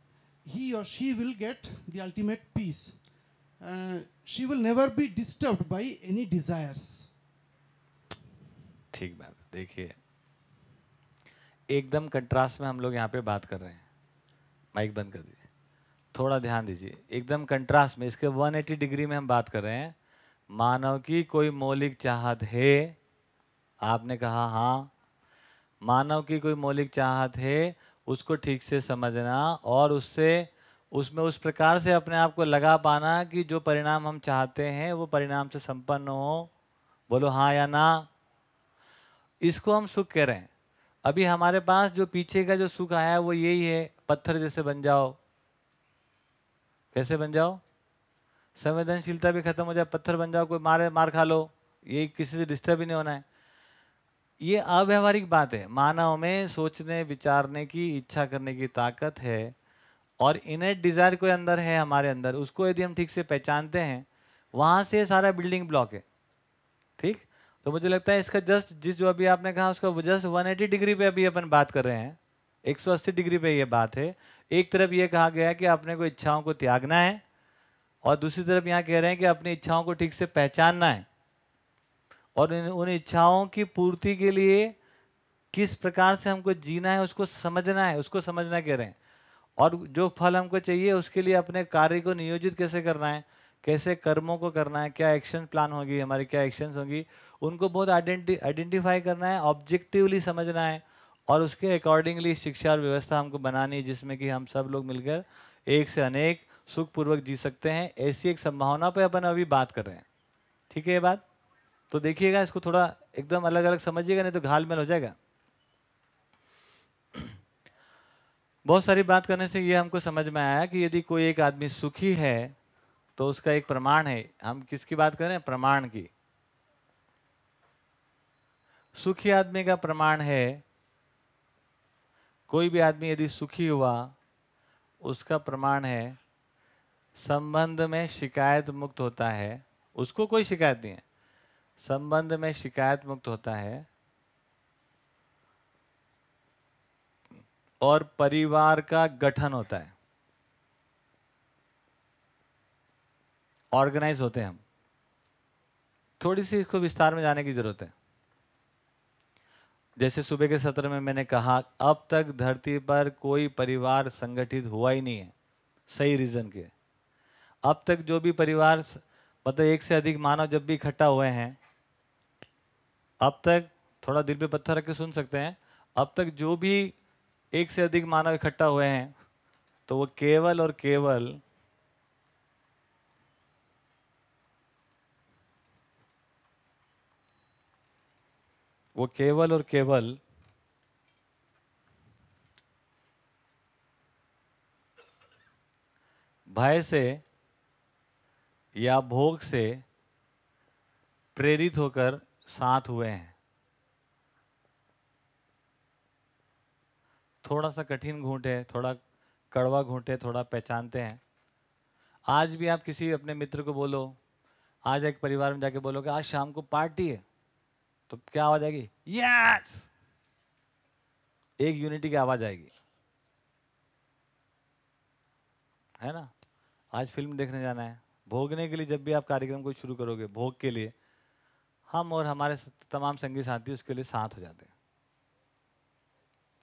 he or she will get the ultimate peace. Uh, she will never be disturbed by any desires. ठीक बात देखिए। एकदम contrast में हम लोग यहाँ पे बात कर रहे हैं। माइक बंद कर दीजिए। थोड़ा ध्यान दीजिए। एकदम कंट्रास्ट में इसके 180 डिग्री में हम बात कर रहे हैं। मानव की कोई मौलिक चाहत है? आपने कहा हाँ। मानव की कोई मौलिक चाहत है उसको ठीक से समझना और उससे उसमें उस प्रकार से अपने आप को लगा पाना कि जो परिणाम हम चाहते हैं, वो परिणाम से संपन्न हो। बोलो हाँ या ना? इसको हम सुख कह रहे हैं। अभी हमारे पास जो पीछे का जो सुख आया है, वो यही है, पत्थर जैसे बन जाओ। कैसे बन जाओ? संवेदनशीलता भी खत्म हो जाए, पत्थर बन जाओ, कोई मारे, मार खा लो, ये किसी से डिस्टर्ब ही नहीं होना है। ये अव्यवहारिक बात है। मानव में सोचने, विचारने की, इच्छा करने की ताकत है। और इनेट डिज़ायर कोई अंदर है, हमारे अंदर, उसको यदि हम ठीक से पहचानते हैं, वहाँ से सारा बिल्डिंग ब्लॉक है। ठीक? तो मुझे लगता है इसका जस्ट जिस जो अभी आपने कहा, उसका जस्ट 180 डिग्री पे अभी अपन बात कर रहे हैं। 180 डिग्री पे ये बात है। एक तरफ़ ये कहा गया है कि अपने को इच्छाओं को त्यागना है, और दूसरी तरफ़ यहाँ कह रहे हैं कि अपनी इच्छाओं को ठीक से पहचानना है। और उन इच्छाओं की पूर्ति के लिए किस प्रकार से हमको जीना है, उसको समझना है, उसको समझना कह रहे हैं। और जो फल हमको चाहिए, उसके लिए अपने कार्य को नियोजित कैसे करना है? कैसे कर्मों को करना है? क्या एक्शन प्लान होगी, हमारी क्या एक्शंस होंगी? उनको बहुत आइडेंटि आइडेंटिफाई करना है ऑब्जेक्टिवली समझना है और उसके अकॉर्डिंगली शिक्षा और व्यवस्था हमको बनानी है, जिसमें कि हम सब लोग मिलकर एक से अनेक सुखपूर्वक जी सकते हैं। ऐसी एक संभावना पर अपन अभी बात कर रहे हैं। ठीक है ये बात? तो देखिएगा, इसको थोड़ा एकदम अलग अलग समझिएगा, नहीं तो घालमेल हो जाएगा। बहुत सारी बात करने से ये हमको समझ में आया कि यदि कोई एक आदमी सुखी है तो उसका एक प्रमाण है। हम किसकी बात करें? प्रमाण की। सुखी आदमी का प्रमाण है, कोई भी आदमी यदि सुखी हुआ, उसका प्रमाण है, संबंध में शिकायत मुक्त होता है। उसको कोई शिकायत नहीं है। संबंध में शिकायत मुक्त होता है और परिवार का गठन होता है। ऑर्गेनाइज होते हैं हम। थोड़ी सी इसको विस्तार में जाने की ज़रूरत है। जैसे सुबह के सत्र में मैंने कहा, अब तक धरती पर कोई परिवार संगठित हुआ ही नहीं है, सही रीजन के। अब तक जो भी परिवार मतलब एक से अधिक मानव जब भी इकट्ठा हुए हैं, अब तक, थोड़ा दिल पे पत्थर रख के सुन सकते हैं, अब तक जो भी एक से अधिक मानव इकट्ठा हुए हैं तो वो केवल और केवल वो केवल और केवल भय से या भोग से प्रेरित होकर साथ हुए हैं। थोड़ा सा कठिन घूंट है थोड़ा कड़वा घूंट है थोड़ा पहचानते हैं। आज भी आप किसी अपने मित्र को बोलो, आज एक परिवार में जाके बोलो कि आज शाम को पार्टी है। तो क्या आवाज़ आएगी? यस एक यूनिटी की आवाज़ आएगी। है ना? आज फ़िल्म देखने जाना है। भोगने के लिए जब भी आप कार्यक्रम को शुरू करोगे, भोग के लिए, हम और हमारे तमाम संगी साथी उसके लिए साथ हो जाते हैं।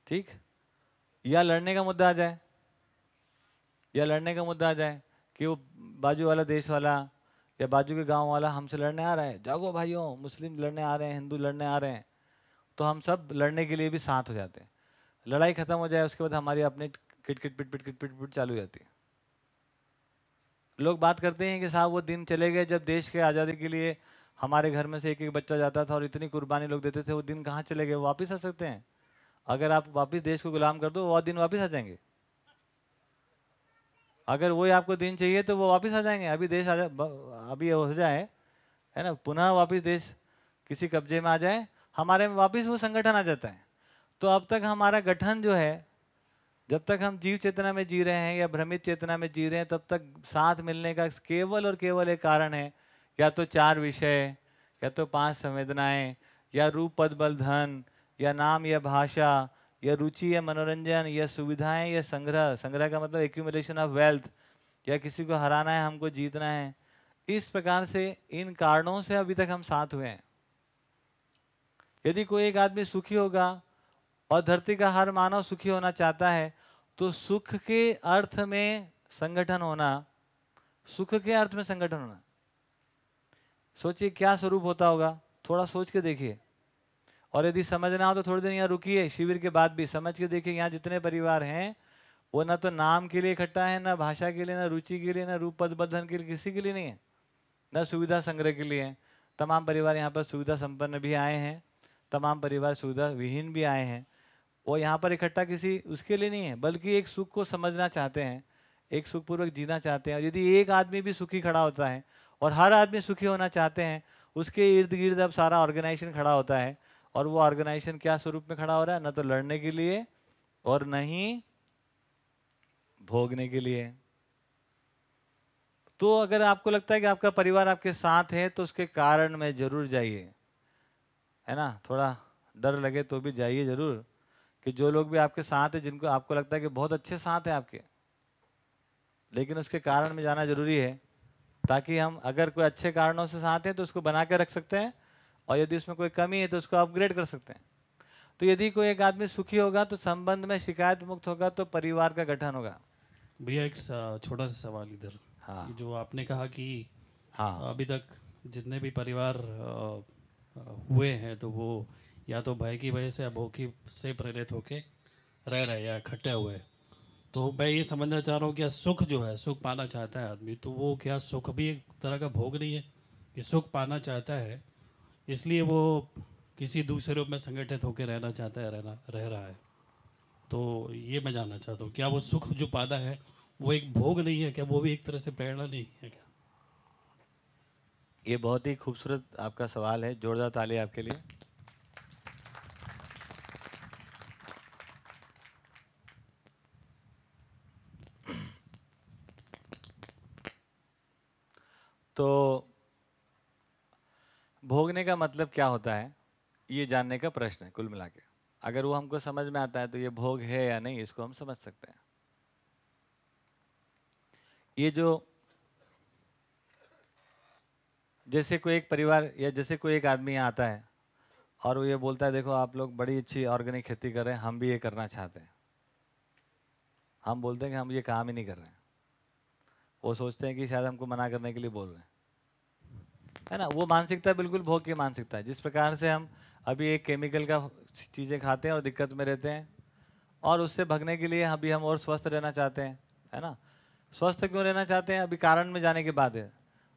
ठीक? या लड़ने का मुद्दा आ जाए, या लड़ने का मुद्दा आ जाए कि वो बाजू वाला देश वाला या बाजू के गाँव वाला हमसे लड़ने आ रहा है। जागो भाइयों, मुस्लिम लड़ने आ रहे हैं, हिंदू लड़ने आ रहे हैं तो हम सब लड़ने के लिए भी साथ हो जाते हैं। लड़ाई खत्म हो जाए, उसके बाद हमारी अपनी kit kit pit pit, kit, pit pit चालू हो जाती है। लोग बात करते हैं कि साहब, वो दिन चले गए जब देश के आज़ादी के लिए हमारे घर में से एक एक बच्चा जाता था और इतनी कुर्बानी लोग देते थे, वो दिन कहाँ चले गए? वापस आ सकते हैं? अगर आप वापस देश को गुलाम कर दो, वो दिन वापस आ जाएँगे। अगर वही आपको दिन चाहिए तो वो वापस आ जाएँगे। अभी देश आ जाए अभी हो जाए, है ना? पुनः वापस देश किसी कब्जे में आ जाए, हमारे में वापस वो संगठन आ जाता है। तो अब तक हमारा गठन जो है, जब तक हम जीव चेतना में जी रहे हैं या भ्रमित चेतना में जी रहे हैं, तब तक साथ मिलने का केवल और केवल एक कारण है, या तो चार विषय, या तो पाँच संवेदनाएँ, या रूप, पद, बल, धन या नाम, या भाषा, या रुचि, या मनोरंजन, या सुविधाएँ, या संग्रह। संग्रह का मतलब एक्यूमुलेशन ऑफ़ वेल्थ या किसी को हराना है, हमको जीतना है। इस प्रकार से इन कारणों से अभी तक हम साथ हुए हैं। यदि कोई एक आदमी सुखी होगा और धरती का हर मानव सुखी होना चाहता है तो सुख के अर्थ में संगठन होना, सुख के अर्थ में संगठन होना। सोचिए क्या स्वरूप होता होगा, थोड़ा सोच के देखिए। और यदि समझना हो तो थोड़ी देर यहाँ रुकिए, शिविर के बाद भी। समझ के देखिए, यहाँ जितने परिवार हैं, वो ना तो नाम के लिए इकट्ठा है, ना भाषा के लिए, ना रुचि के लिए, ना रूप पद के लिए, किसी के लिए नहीं है, न सुविधा संग्रह के लिए तमाम परिवार यहाँ पर सुविधा संपन्न भी आए हैं, तमाम परिवार सुविधा विहीन भी आए हैं। वो यहाँ पर इकट्ठा किसी उसके लिए नहीं है, बल्कि एक सुख को समझना चाहते हैं, एक सुखपूर्वक जीना चाहते हैं। यदि एक आदमी भी सुखी खड़ा होता है, और हर आदमी सुखी होना चाहते हैं, उसके इर्द गिर्द अब सारा ऑर्गेनाइजेशन खड़ा होता है और वो ऑर्गेनाइजेशन क्या स्वरूप में खड़ा हो रहा है? ना तो लड़ने के लिए और न ही भोगने के लिए। तो अगर आपको लगता है कि आपका परिवार आपके साथ है तो उसके कारण में ज़रूर जाइए। है ना? थोड़ा डर लगे तो भी जाइए ज़रूर कि जो लोग भी आपके साथ है, जिनको आपको लगता है कि बहुत अच्छे साथ है आपके, लेकिन उसके कारण में जाना ज़रूरी है, ताकि हम अगर कोई अच्छे कारणों से साथ हैं तो उसको बना के रख सकते हैं। और यदि उसमें कोई कमी है तो उसको अपग्रेड कर सकते हैं। तो यदि कोई एक आदमी सुखी होगा तो संबंध में शिकायत मुक्त होगा तो परिवार का गठन होगा। भैया एक छोटा सा सवाल इधर। हाँ। जो आपने कहा कि हाँ। अभी तक जितने भी परिवार हुए हैं तो वो या तो भय की वजह से या की से प्रेरित होके रह रहे या इकट्ठे हुए हैं। तो मैं ये समझना चाह रहा हूँ कि सुख जो है सुख पाना चाहता है आदमी तो वो क्या सुख भी एक तरह का भोग नहीं है? कि सुख पाना चाहता है इसलिए वो किसी दूसरे रूप में संगठित होकर रहना चाहता है, रहना, रह रहा है। तो ये मैं जानना चाहता हूँ, क्या वो सुख जो पाना है, वो एक भोग नहीं है क्या? वो भी एक तरह से प्रेरणा नहीं है क्या? ये बहुत ही खूबसूरत आपका सवाल है, जोरदार ताली आपके लिए। तो भोगने का मतलब क्या होता है? ये जानने का प्रश्न है, कुल मिला के। अगर वो हमको समझ में आता है तो ये भोग है या नहीं, इसको हम समझ सकते हैं। ये जो जैसे कोई एक परिवार या जैसे कोई एक आदमी यहाँ आता है और वो ये बोलता है, देखो, आप लोग बड़ी अच्छी ऑर्गेनिक खेती कर रहे हैं, हम भी ये करना चाहते हैं। हम बोलते हैं कि हम ये काम ही नहीं कर रहे हैं। वो सोचते हैं कि शायद हमको मना करने के लिए बोल रहे हैं। है ना? वो मानसिकता बिल्कुल भोग की मानसिकता है। जिस प्रकार से हम अभी एक केमिकल का चीज़ें खाते हैं और दिक्कत में रहते हैं और उससे भगने के लिए अभी हम और स्वस्थ रहना चाहते हैं, है ना? स्वस्थ क्यों रहना चाहते हैं? अभी कारण में जाने के बाद है।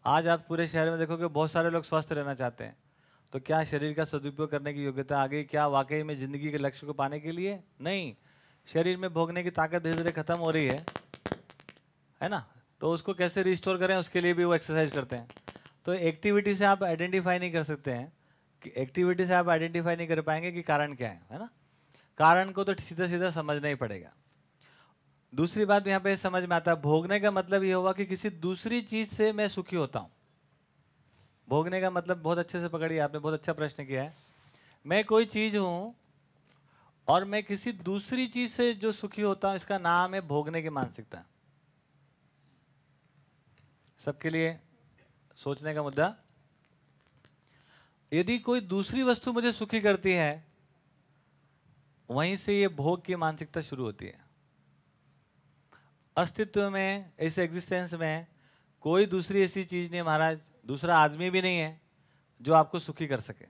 आज आप पूरे शहर में देखोगे बहुत सारे लोग स्वस्थ रहना चाहते हैं। तो क्या शरीर का सदुपयोग करने की योग्यता आ गई क्या वाकई में ज़िंदगी के लक्ष्य को पाने के लिए? नहीं। शरीर में भोगने की ताकत धीरे धीरे खत्म हो रही है। है ना? तो उसको कैसे रिस्टोर करें? उसके लिए भी वो एक्सरसाइज करते हैं। तो एक्टिविटी से आप आइडेंटिफाई नहीं कर सकते हैं। कि एक्टिविटी से आप आइडेंटिफाई नहीं कर पाएँगे कि कारण क्या है है ना? कारण को तो सीधा सीधा समझना ही पड़ेगा। दूसरी बात यहाँ पे समझ में आता है, भोगने का मतलब ये हुआ कि किसी दूसरी चीज़ से मैं सुखी होता हूँ। भोगने का मतलब बहुत अच्छे से पकड़िए, आपने बहुत अच्छा प्रश्न किया है। मैं कोई चीज़ हूँ और मैं किसी दूसरी चीज़ से जो सुखी होता हूँ, इसका नाम है भोगने की मानसिकता। सबके लिए सोचने का मुद्दा यदि कोई दूसरी वस्तु मुझे सुखी करती है वहीं से ये भोग की मानसिकता शुरू होती है। अस्तित्व में इस एग्जिस्टेंस में कोई दूसरी ऐसी चीज़ नहीं महाराज दूसरा आदमी भी नहीं है जो आपको सुखी कर सके।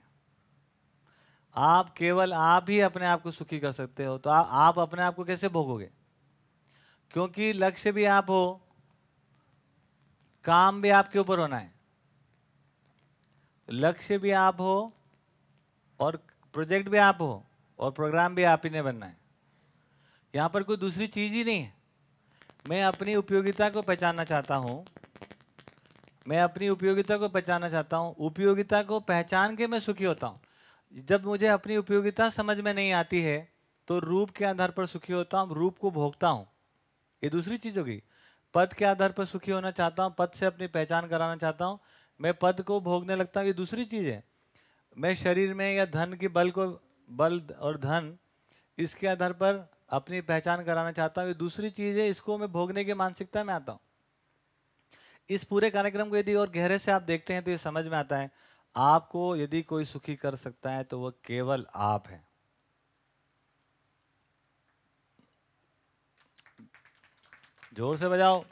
आप केवल आप ही अपने आप को सुखी कर सकते हो तो आ, आप अपने आप को कैसे भोगोगे? क्योंकि लक्ष्य भी आप हो काम भी आपके ऊपर होना है। लक्ष्य भी आप हो और प्रोजेक्ट भी आप हो और प्रोग्राम भी आप ही ने बनना है। यहाँ पर कोई दूसरी चीज़ ही नहीं है। मैं अपनी उपयोगिता को पहचानना चाहता हूँ। मैं अपनी उपयोगिता को पहचानना चाहता हूँ। उपयोगिता को पहचान के मैं सुखी होता हूँ। जब मुझे अपनी उपयोगिता समझ में नहीं आती है तो रूप के आधार पर सुखी होता हूँ, रूप को भोगता हूँ। ये दूसरी चीज़ होगी। पद के आधार पर सुखी होना चाहता हूँ, पद से अपनी पहचान कराना चाहता हूँ मैं पद को भोगने लगता हूँ, ये दूसरी चीज़ है। मैं शरीर में या धन के बल को, बल और धन, इसके आधार पर अपनी पहचान कराना चाहता हूँ, ये दूसरी चीज़ है, इसको मैं भोगने की मानसिकता में आता हूँ। इस पूरे कार्यक्रम को यदि और गहरे से आप देखते हैं तो ये समझ में आता है, आपको यदि कोई सुखी कर सकता है तो वह केवल आप है। ज़ोर से बजाओ।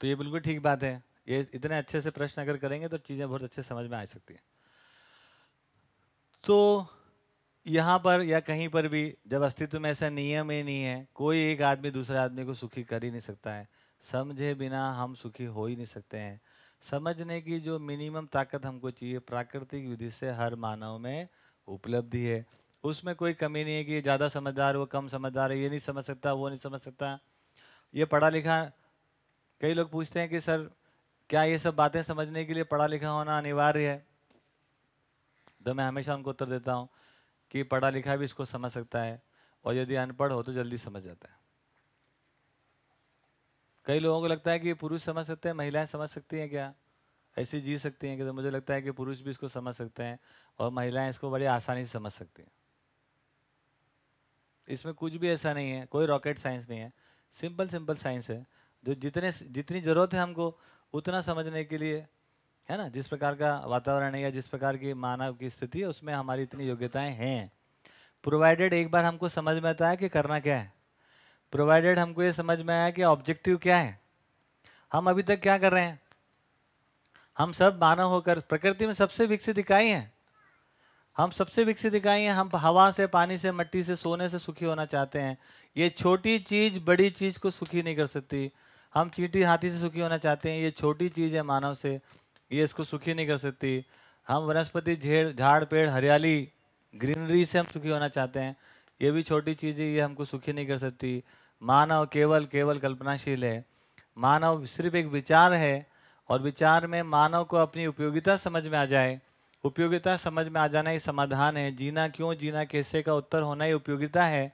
तो ये बिल्कुल ठीक बात है। ये इतने अच्छे से प्रश्न अगर करेंगे तो चीज़ें बहुत अच्छे समझ में आ सकती है। तो यहाँ पर या कहीं पर भी जब अस्तित्व में ऐसा नियम ही नहीं है, कोई एक आदमी दूसरे आदमी को सुखी कर ही नहीं सकता है। समझे बिना हम सुखी हो ही नहीं सकते हैं। समझने की जो मिनिमम ताकत हमको चाहिए, प्राकृतिक विधि से हर मानव में उपलब्धि है। उसमें कोई कमी नहीं है कि ज़्यादा समझदार, वो कम समझदार है, ये नहीं समझ सकता, वो नहीं समझ सकता। ये पढ़ा लिखा कई लोग पूछते हैं कि, सर, क्या ये सब बातें समझने के लिए पढ़ा लिखा होना अनिवार्य है? तो मैं हमेशा उनको उत्तर देता हूँ कि पढ़ा लिखा भी इसको समझ सकता है और यदि अनपढ़ हो तो जल्दी समझ जाता है। कई लोगों को लगता है कि पुरुष समझ सकते हैं, महिलाएँ समझ सकती हैं क्या? ऐसी जी सकती हैं कि तो मुझे लगता है कि पुरुष भी इसको समझ सकते हैं और महिलाएँ इसको बड़ी आसानी से समझ सकती हैं। इसमें कुछ भी ऐसा नहीं है, कोई रॉकेट साइंस नहीं है सिंपल सिंपल साइंस है। जो जितने जितनी ज़रूरत है हमको, उतना समझने के लिए, है ना? जिस प्रकार का वातावरण है या जिस प्रकार की मानव की स्थिति है, उसमें हमारी इतनी योग्यताएँ हैं। प्रोवाइडेड एक बार हमको समझ में आता है कि करना क्या है। प्रोवाइडेड हमको ये समझ में आया कि ऑब्जेक्टिव क्या है। हम अभी तक क्या कर रहे हैं? हम सब मानव होकर, प्रकृति में सबसे विकसित इकाई हैं। हम सबसे विकसित इकाई हैं। हम हवा से, पानी से, मिट्टी से, सोने से सुखी होना चाहते हैं। ये छोटी चीज़, बड़ी चीज़ को सुखी नहीं कर सकती। हम चींटी हाथी से सुखी होना चाहते हैं, ये छोटी चीज़ है मानव से। ये इसको सुखी नहीं कर सकती। हम वनस्पति, झेड़, झाड़, पेड़, हरियाली, ग्रीनरी से हम सुखी होना चाहते हैं। ये भी छोटी चीज़ है, ये हमको सुखी नहीं कर सकती। मानव केवल केवल कल्पनाशील है। मानव सिर्फ़ एक विचार है और विचार में मानव को अपनी उपयोगिता समझ में आ जाए। उपयोगिता समझ में आ जाना ही समाधान है। जीना क्यों, जीना कैसे का उत्तर होना ही उपयोगिता है।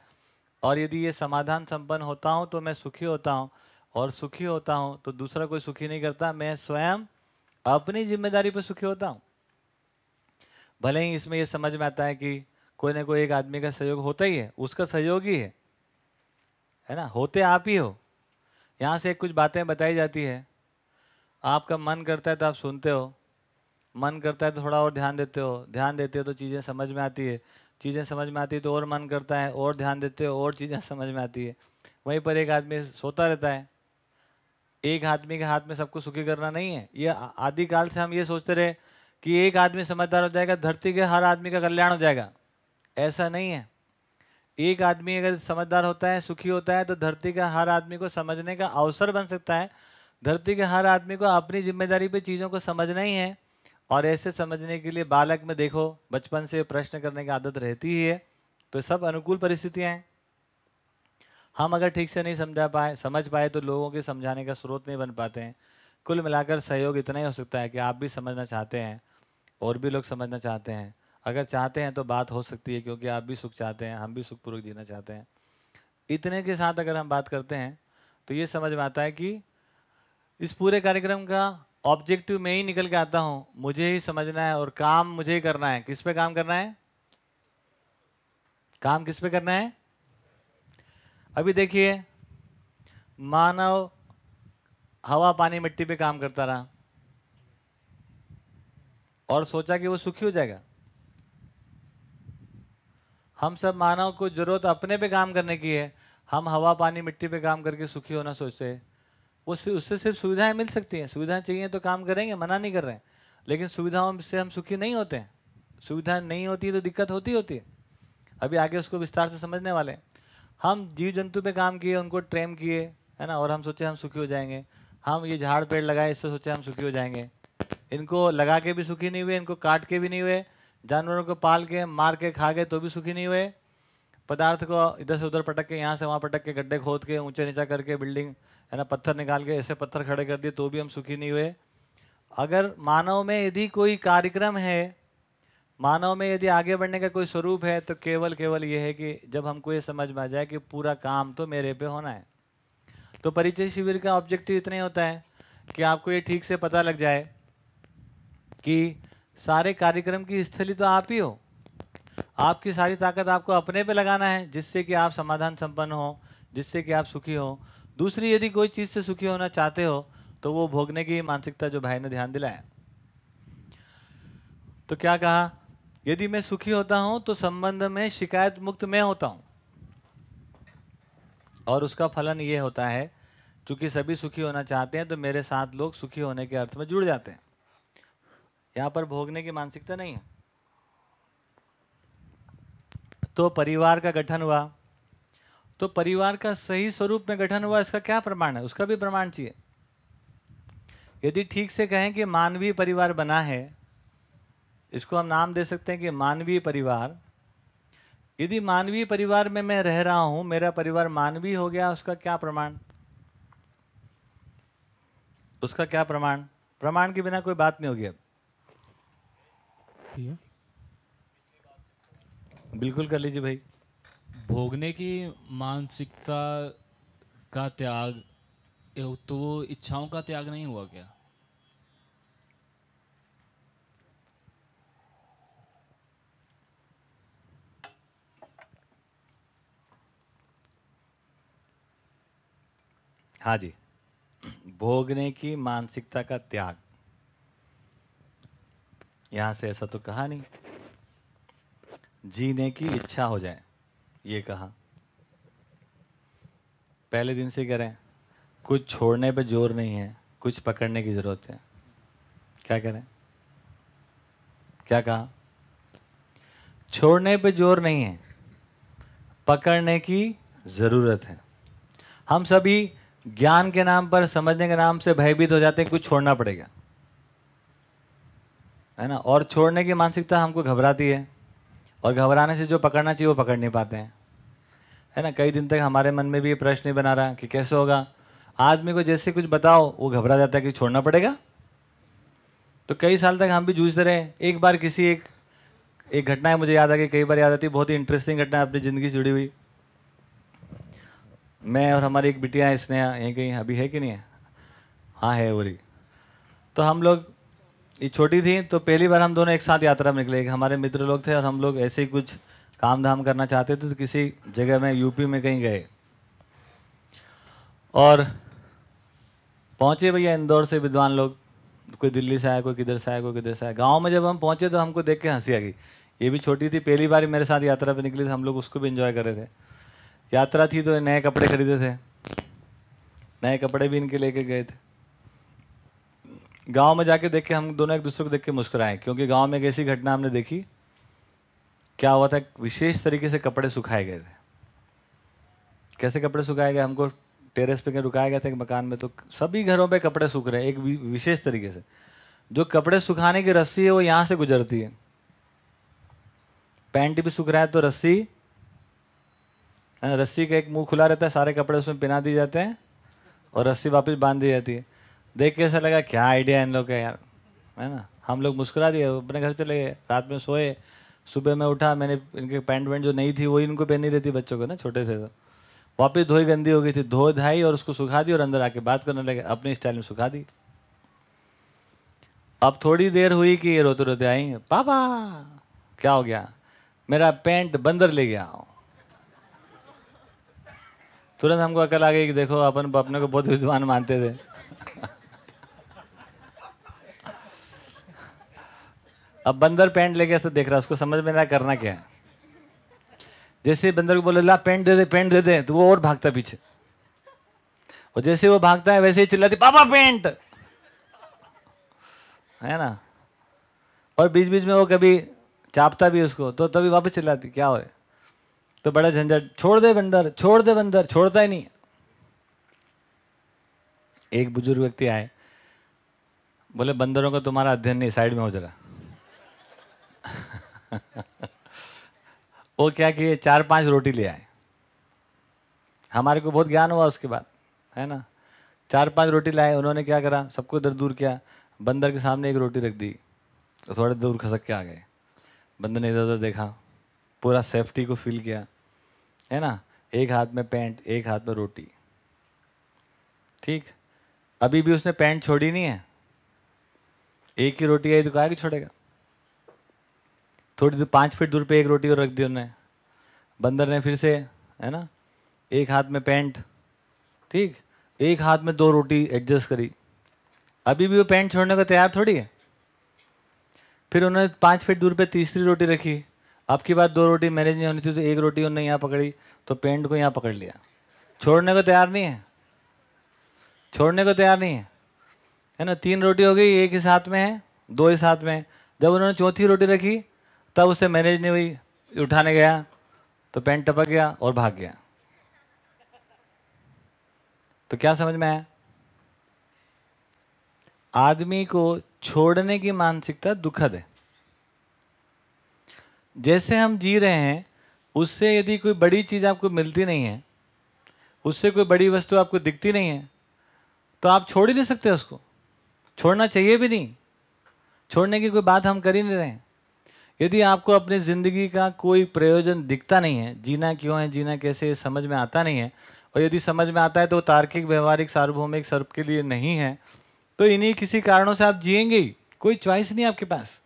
और यदि ये समाधान संपन्न होता हूँ तो मैं सुखी होता हूँ। और सुखी होता हूँ तो दूसरा कोई सुखी नहीं करता। मैं स्वयं अपनी ज़िम्मेदारी पर सुखी होता हूँ। भले ही इसमें यह समझ में आता है कि कोई ना कोई एक आदमी का सहयोग होता ही है, उसका सहयोग ही है है ना? होते आप ही हो। यहाँ से कुछ बातें बताई जाती है। आपका मन करता है तो आप सुनते हो, मन करता है तो थोड़ा और ध्यान देते हो। ध्यान देते हो तो चीज़ें समझ में आती है। चीज़ें समझ में आती है तो और मन करता है, और ध्यान देते हो, और चीज़ें समझ में आती है। वहीं पर एक आदमी सोता रहता है एक आदमी के हाथ में सबको सुखी करना नहीं है। ये आदिकाल से हम ये सोचते रहे कि एक आदमी समझदार हो जाएगा, धरती के हर आदमी का कल्याण हो जाएगा। ऐसा नहीं है। एक आदमी अगर समझदार होता है, सुखी होता है तो धरती का हर आदमी को समझने का अवसर बन सकता है। धरती के हर आदमी को अपनी ज़िम्मेदारी पे चीज़ों को समझना ही है। और ऐसे समझने के लिए बालक में देखो, बचपन से प्रश्न करने की आदत रहती ही है। तो सब अनुकूल परिस्थितियाँ हैं। हम अगर ठीक से नहीं समझा पाए, समझ पाए तो लोगों के समझाने का स्रोत नहीं बन पाते हैं। कुल मिलाकर सहयोग इतना ही हो सकता है कि आप भी समझना चाहते हैं, और भी लोग समझना चाहते हैं। अगर चाहते हैं तो बात हो सकती है क्योंकि आप भी सुख चाहते हैं, हम भी सुखपूर्वक जीना चाहते हैं। इतने के साथ अगर हम बात करते हैं तो ये समझ में आता है कि इस पूरे कार्यक्रम का ऑब्जेक्टिव मैं ही निकल के आता हूँ। मुझे ही समझना है और काम मुझे ही करना है। किस पे काम करना है? काम किस पे करना है? अभी देखिए, मानव हवा पानी मिट्टी पे काम करता रहा और सोचा कि वो सुखी हो जाएगा। हम सब मानव को ज़रूरत अपने पे काम करने की है। हम हवा पानी मिट्टी पे काम करके सुखी होना सोचते हैं। वो उससे सिर्फ़ सुविधाएँ मिल सकती हैं। सुविधाएँ चाहिए तो काम करेंगे, मना नहीं कर रहे हैं। लेकिन सुविधाओं से हम सुखी नहीं होते हैं। सुविधा नहीं होती तो दिक्कत होती होती है। अभी आगे उसको विस्तार से समझने वाले हैं। हम जीव जंतु पे काम किए, उनको ट्रेन किए, है ना, और हम सोचे हम सुखी हो जाएँगे। हम ये झाड़ पेड़ लगाए, इससे सोचे हम सुखी हो जाएँगे। इनको लगा के भी सुखी नहीं हुए, इनको काट के भी नहीं हुए, जानवरों को पाल के, मार के, खा गए तो भी सुखी नहीं हुए। पदार्थ को इधर से उधर पटक के, यहाँ से वहाँ पटक के, गड्ढे खोद के, ऊँचे नीचा करके, बिल्डिंग, है ना, पत्थर निकाल के, ऐसे पत्थर खड़े कर दिए तो भी हम सुखी नहीं हुए। अगर मानव में यदि कोई कार्यक्रम है मानव में यदि आगे बढ़ने का कोई स्वरूप है तो केवल केवल यह है कि जब हमको ये समझ में आ जाए कि पूरा काम तो मेरे पे होना है। तो परिचय शिविर का ऑब्जेक्टिव इतना ही होता है कि आपको ये ठीक से पता लग जाए कि सारे कार्यक्रम की स्थली तो आप ही हो। आपकी सारी ताकत आपको अपने पे लगाना है, जिससे कि आप समाधान संपन्न हो, जिससे कि आप सुखी हो। दूसरी, यदि कोई चीज़ से सुखी होना चाहते हो तो वो भोगने की मानसिकता जो भाई ने ध्यान दिलाया। तो क्या कहा? यदि मैं सुखी होता हूँ तो संबंध में शिकायत मुक्त मैं होता हूँ। और उसका फलन ये होता है क्योंकि सभी सुखी होना चाहते हैं तो मेरे साथ लोग सुखी होने के अर्थ में जुड़ जाते हैं। यहाँ पर भोगने की मानसिकता नहीं है। तो परिवार का गठन हुआ। तो परिवार का सही स्वरूप में गठन हुआ, इसका क्या प्रमाण है? उसका भी प्रमाण चाहिए। यदि ठीक से कहें कि मानवीय परिवार बना है इसको हम नाम दे सकते हैं कि मानवीय परिवार। यदि मानवीय परिवार में मैं रह रहा हूँ, मेरा परिवार मानवीय हो गया, उसका क्या प्रमाण? उसका क्या प्रमाण? प्रमाण के बिना कोई बात नहीं होगी अब। बिल्कुल कर लीजिए भाई। भोगने की मानसिकता का त्याग तो वो इच्छाओं का त्याग नहीं हुआ क्या? हाँ जी। भोगने की मानसिकता का त्याग। यहाँ से ऐसा तो कहा नहीं। जीने की इच्छा हो जाए, ये कहा। पहले दिन से कह रहे हैं, कुछ छोड़ने पे ज़ोर नहीं है, कुछ पकड़ने की ज़रूरत है। क्या हैं? क्या कहा? छोड़ने पे ज़ोर नहीं है, पकड़ने की ज़रूरत है। हम सभी ज्ञान के नाम पर, समझने के नाम से भयभीत हो जाते हैं कुछ छोड़ना पड़ेगा। है ना? और छोड़ने की मानसिकता हमको घबराती है। और घबराने से जो पकड़ना चाहिए, वो पकड़ नहीं पाते हैं। है ना? कई दिन तक हमारे मन में भी ये प्रश्न बना रहा कि कैसे होगा? आदमी को जैसे कुछ बताओ, वो घबरा जाता है कि छोड़ना पड़ेगा। तो कई साल तक हम भी जूझते रहे। एक बार किसी एक एक घटना है, मुझे याद आ गई, कई बार याद आती बहुत ही इंटरेस्टिंग घटना अपनी ज़िंदगी से जुड़ी हुई। मैं और हमारी एक बिटिया है, स्नेहा, यहीं कहीं, अभी है कि नहीं है? हाँ है वो रही तो हम लोग, ये छोटी थी तो पहली बार हम दोनों एक साथ यात्रा में निकले। हमारे मित्र लोग थे और हम लोग ऐसे ही कुछ काम धाम करना चाहते थे तो किसी जगह में, यूपी में कहीं गए। और पहुँचे भैया इंदौर से विद्वान लोग, कोई दिल्ली से आया, कोई किधर से आया, कोई किधर से आया। गाँव में जब हम पहुँचे तो हमको देख के हँसी आ गई। ये भी छोटी थी, पहली बार मेरे साथ यात्रा पर निकली थी हम लोग उसको भी इंजॉय कर रहे थे। यात्रा थी तो नए कपड़े खरीदे थे। नए कपड़े भी इनके लेके गए थे। गाँव में जाके देख के हम दोनों एक दूसरे को देख के मुस्कुराए, क्योंकि गाँव में एक ऐसी घटना हमने देखी, क्या हुआ था, विशेष तरीके से कपड़े सुखाए गए थे। कैसे कपड़े सुखाए गए? हमको टेरेस पे रुकाया गया था एक मकान में तो सभी घरों पे कपड़े सूख रहे हैं, एक विशेष तरीके से। जो कपड़े सुखाने की रस्सी है, वो यहाँ से गुजरती है। पैंट भी सूख रहा है तो रस्सी रस्सी का एक मुँह खुला रहता है, सारे कपड़े उसमें पिना दिए जाते हैं और रस्सी वापस बाँध दी जाती है। देख के ऐसा लगा, क्या आइडिया है इन लोग का यार, है ना? हम लोग मुस्कुरा दिए अपने घर चले गए, रात में सोए, सुबह में उठा, मैंने इनके पैंट वैंट जो नहीं थी वही इनको पहनी रहती बच्चों को ना, छोटे थे तो। वापस धोई गंदी हो गई थी, धो, धाई और उसको सुखा दी और अंदर आके बात करने लगे, अपने स्टाइल में सुखा दी। अब थोड़ी देर हुई कि ये रोते रोते आई, पापा, क्या हो गया? मेरा पैंट बंदर ले गया तुरंत हमको अकल आ गई कि देखो, अपन अपने को बहुत विद्वान मानते थे। अब बंदर पेंट लेके ऐसे देख रहा है, उसको समझ में ना करना क्या है। जैसे बंदर को बोले, ला, पेंट दे दे, पेंट दे दे। तो वो और भागता पीछे। और जैसे वो भागता है, वैसे ही चिल्लाती, पापा, पेंट! है ना? और बीच बीच में वो कभी चापता भी उसको तो तभी वापस चिल्लाती, क्या हो? तो बड़ा झंझट, छोड़ दे बंदर, छोड़ दे बंदर, छोड़ता ही नहीं। एक बुज़ुर्ग व्यक्ति आए, बोले, बंदरों का तुम्हारा अध्ययन नहीं, साइड में हो जरा। वो क्या किए, चार पाँच रोटी ले आए। हमारे को बहुत ज्ञान हुआ उसके बाद, है ना? चार पाँच रोटी लाए, उन्होंने क्या करा, सबको इधर दूर किया। बंदर के सामने एक रोटी रख दी तो थोड़े दूर खसक के आ गए। बंदर ने इधर उधर देखा, पूरा सेफ्टी को फील किया। है ना? एक हाथ में पैंट, एक हाथ में रोटी। ठीक? अभी भी उसने पैंट छोड़ी नहीं है? एक ही रोटी आई तो कहा कि छोड़ेगा? थोड़ी दूर, पाँच फीट दूर पे एक रोटी और रख दी उन्होंने। बंदर ने फिर से, है ना? एक हाथ में पैंट। ठीक? एक हाथ में दो रोटी एडजस्ट करी। अभी भी वो पैंट छोड़ने को तैयार थोड़ी है? फिर उन्होंने पाँच फीट दूर पे तीसरी रोटी रखी। आपकी बात दो रोटी मैनेज नहीं होनी थी तो एक रोटी उन्होंने यहाँ पकड़ी तो पेंट को यहाँ पकड़ लिया। छोड़ने को तैयार नहीं है। छोड़ने को तैयार नहीं है। है ना, तीन रोटी हो गई, एक ही साथ में है, दो ही साथ में है। जब उन्होंने चौथी रोटी रखी, तब उसे मैनेज नहीं हुई। उठाने गया तो पेंट टपक गया और भाग गया। तो क्या समझ में आया? आदमी को छोड़ने की मानसिकता दुखद है। जैसे हम जी रहे हैं, उससे यदि कोई बड़ी चीज़ आपको मिलती नहीं है, उससे कोई बड़ी वस्तु आपको दिखती नहीं है तो आप छोड़ ही नहीं सकते उसको। छोड़ना चाहिए भी नहीं। छोड़ने की कोई बात हम कर ही नहीं रहे हैं। यदि आपको अपनी ज़िंदगी का कोई प्रयोजन दिखता नहीं है, जीना क्यों है, जीना कैसे समझ में आता नहीं है, और यदि समझ में आता है तो तार्किक, व्यवहारिक, सार्वभौमिक सर्व के लिए नहीं है तो इन्हीं किसी कारणों से आप जिएँगे ही। कोई चॉइस नहीं आपके पास।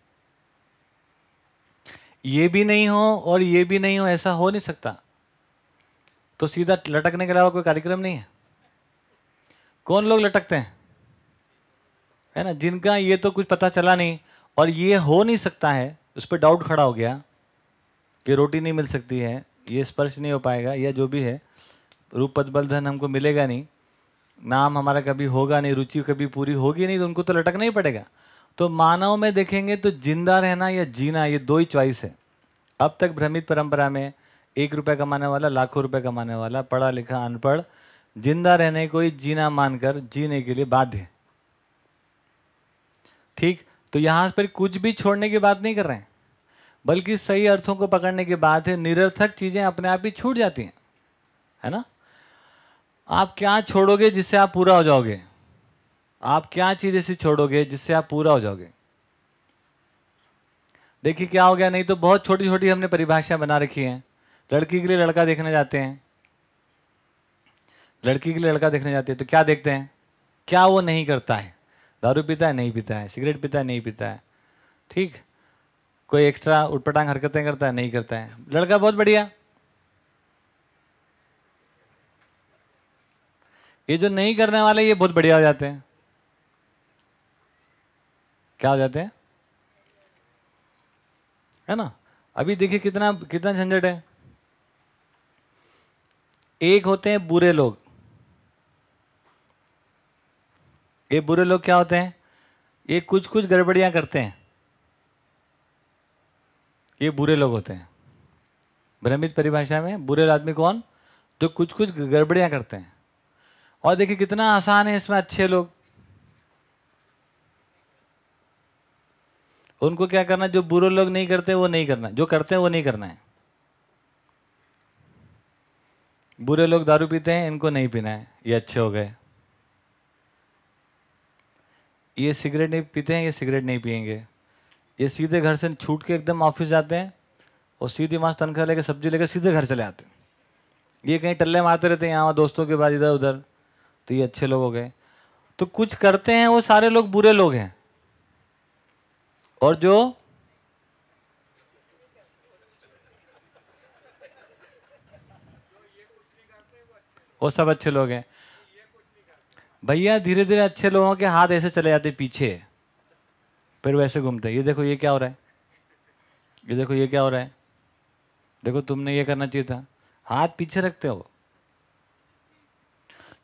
ये भी नहीं हो और ये भी नहीं हो, ऐसा हो नहीं सकता। तो सीधा लटकने के अलावा कोई कार्यक्रम नहीं है। कौन लोग लटकते हैं? है ना? जिनका ये तो कुछ पता चला नहीं और ये हो नहीं सकता है, उस पर डाउट खड़ा हो गया कि रोटी नहीं मिल सकती है, ये स्पर्श नहीं हो पाएगा या जो भी है, रूप पद बल धन हमको मिलेगा नहीं, नाम हमारा कभी होगा नहीं, रुचि कभी पूरी होगी नहीं तो उनको तो लटकना ही पड़ेगा। तो मानव में देखेंगे तो ज़िंदा रहना या जीना, ये दो ही चॉइस है। अब तक भ्रमित परंपरा में एक रुपया कमाने वाला, लाखों रुपए कमाने वाला, पढ़ा लिखा, अनपढ़, ज़िंदा रहने को ही जीना मानकर जीने के लिए बाध्य है। ठीक? तो यहाँ पर कुछ भी छोड़ने की बात नहीं कर रहे हैं, बल्कि सही अर्थों को पकड़ने की बात है, निरर्थक चीज़ें अपने आप ही छूट जाती हैं, है ना? आप क्या छोड़ोगे जिससे आप पूरा हो जाओगे? आप क्या चीज़ ऐसी छोड़ोगे जिससे आप पूरा हो जाओगे? देखिए क्या हो गया, नहीं तो बहुत छोटी छोटी हमने परिभाषा बना रखी है। लड़की के लिए लड़का देखने जाते हैं। लड़की के लिए लड़का देखने जाते हैं तो क्या देखते हैं? क्या वो नहीं करता है? दारू पीता है, नहीं पीता है। सिगरेट पीता है, नहीं पीता है। ठीक? कोई एक्स्ट्रा उटपटांग हरकतें करता है, नहीं करता है। लड़का बहुत बढ़िया। ये जो नहीं करने वाले, ये बहुत बढ़िया हो जाते हैं। क्या हो जाते हैं? है ना? अभी देखिए कितना कितना झंझट है। एक होते हैं बुरे लोग। ये बुरे लोग क्या होते हैं? ये कुछ कुछ गड़बड़ियाँ करते हैं। ये बुरे लोग होते हैं। भ्रमित परिभाषा में बुरे आदमी कौन? जो कुछ कुछ गड़बड़ियाँ करते हैं। और देखिए कितना आसान है इसमें अच्छे लोग। उनको क्या करना जो बुरे लोग नहीं करते, वो नहीं करना जो करते हैं, वो नहीं करना है। बुरे लोग दारू पीते हैं, इनको नहीं पीना है। ये अच्छे हो गए। ये सिगरेट नहीं पीते हैं, ये सिगरेट नहीं पियेंगे। ये सीधे घर से छूट के एकदम ऑफ़िस जाते हैं और सीधे वहाँ तनख्वाह लेकर सब्ज़ी लेकर सीधे घर चले आते हैं। ये कहीं टल्ले मारते रहते हैं, यहाँ दोस्तों के बाद इधर उधर तो ये अच्छे लोग हो गए। तो कुछ करते हैं, वो सारे लोग बुरे लोग हैं। और जो वो सब अच्छे लोग हैं। भैया धीरे धीरे अच्छे लोगों के हाथ ऐसे चले जाते पीछे, फिर वैसे घूमते ये देखो, ये क्या हो रहा है? ये देखो, ये क्या हो रहा है? देखो, तुमने ये करना चाहिए था। हाथ पीछे रखते हो।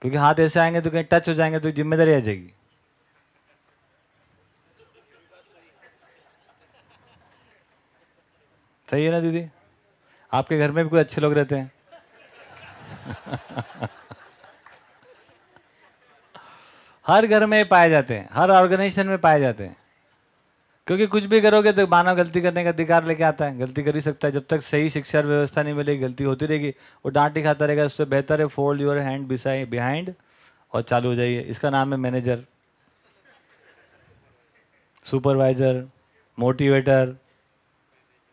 क्योंकि हाथ ऐसे आएँगे तो कहीं टच हो जाएँगे तो ज़िम्मेदारी आ जाएगी। सही है ना, दीदी? आपके घर में भी कोई अच्छे लोग रहते हैं? हर घर में पाए जाते हैं, हर ऑर्गेनाइजेशन में पाए जाते हैं। क्योंकि कुछ भी करोगे तो मानव गलती करने का अधिकार लेके आता है। गलती कर ही सकता है। जब तक सही शिक्षा व्यवस्था नहीं मिलेगी, गलती होती रहेगी, वो डांट खाता रहेगा। उससे बेहतर है फोल्ड योर हैंड बिहाइंड और चालू हो जाइए। इसका नाम है मैनेजर सुपरवाइजर मोटिवेटर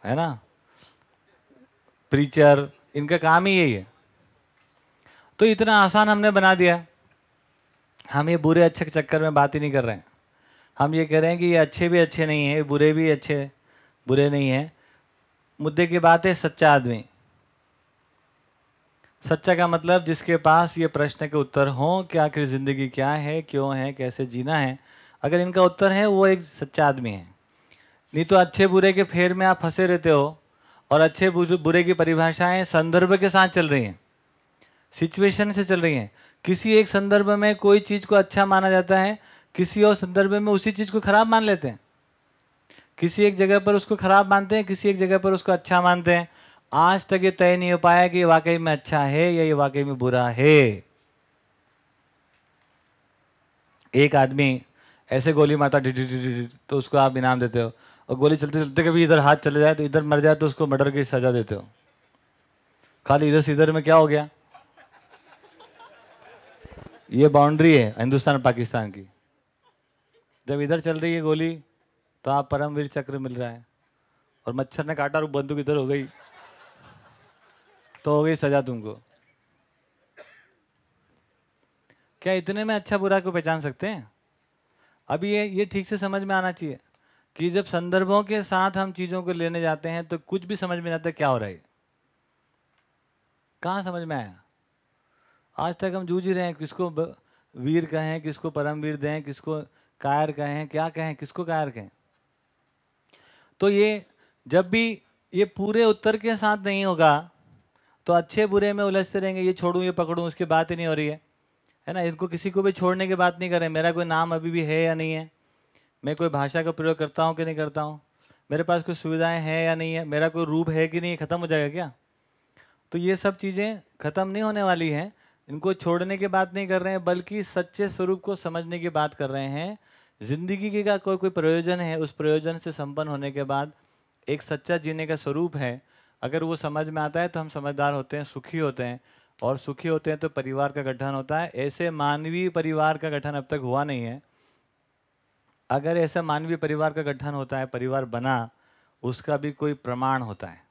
है ना? प्रीचर इनका काम ही यही है। तो इतना आसान हमने बना दिया। हम ये बुरे अच्छे के चक्कर में बात ही नहीं कर रहे हैं। हम ये कह रहे हैं कि ये अच्छे भी अच्छे नहीं है बुरे भी अच्छे, बुरे नहीं है। मुद्दे की बात है, सच्चा आदमी। सच्चा का मतलब जिसके पास ये प्रश्न के उत्तर हों कि आखिर ज़िंदगी क्या है, क्यों है, कैसे जीना है। अगर इनका उत्तर है, वो एक सच्चा आदमी है। नहीं तो अच्छे बुरे के फेर में आप फंसे रहते हो और अच्छे बुरे की परिभाषाएँ संदर्भ के साथ चल रही हैं। सिचुएशन से चल रही हैं। किसी एक संदर्भ में कोई चीज़ को अच्छा माना जाता है, किसी और संदर्भ में उसी चीज़ को खराब मान लेते हैं। किसी एक जगह पर उसको खराब मानते हैं, किसी एक जगह पर उसको अच्छा मानते हैं। आज तक ये तय नहीं हो पाया कि ये वाकई में अच्छा है या ये वाकई में बुरा है। एक आदमी ऐसे गोली मारता तो उसको आप इनाम देते हो और गोली चलते चलते कभी इधर हाथ चले जाए तो इधर मर जाए तो उसको मर्डर की सजा देते हो। खाली इधर से इधर में क्या हो गया? ये बाउंड्री है हिंदुस्तान पाकिस्तान की। जब इधर चल रही है गोली तो आप परमवीर चक्र मिल रहा है। और मच्छर ने काटा और बंदूक इधर हो गई। तो हो गई सजा तुमको। क्या इतने में अच्छा बुरा को पहचान सकते हैं? अभी ये ये ठीक से समझ में आना चाहिए। कि जब संदर्भों के साथ हम चीज़ों को लेने जाते हैं तो कुछ भी समझ में नहीं आता क्या हो रहा है। कहाँ समझ में आया? आज तक हम जूझ ही रहे हैं, किसको वीर कहें, किसको परमवीर दें, किसको कायर कहें, क्या कहें, किसको कायर कहें। तो ये, जब भी ये पूरे उत्तर के साथ नहीं होगा तो अच्छे बुरे में उलझते रहेंगे, ये छोड़ूं, ये पकड़ूं, उसकी बात ही नहीं हो रही है। है ना? इनको किसी को भी छोड़ने की बात नहीं करें। मेरा कोई नाम अभी भी है या नहीं है? मैं कोई भाषा का प्रयोग करता हूँ कि नहीं करता हूँ? मेरे पास कोई सुविधाएँ हैं या नहीं है? मेरा कोई रूप है कि नहीं? खत्म हो जाएगा क्या? तो ये सब चीज़ें खत्म नहीं होने वाली हैं। इनको छोड़ने की बात नहीं कर रहे हैं, बल्कि सच्चे स्वरूप को समझने की बात कर रहे हैं। ज़िंदगी का कोई कोई प्रयोजन है, उस प्रयोजन से संपन्न होने के बाद एक सच्चा जीने का स्वरूप है। अगर वो समझ में आता है तो हम समझदार होते हैं, सुखी होते हैं। और सुखी होते हैं तो परिवार का गठन होता है। ऐसे मानवीय परिवार का गठन अब तक हुआ नहीं है। अगर ऐसा मानवीय परिवार का गठन होता है, परिवार बना, उसका भी कोई प्रमाण होता है।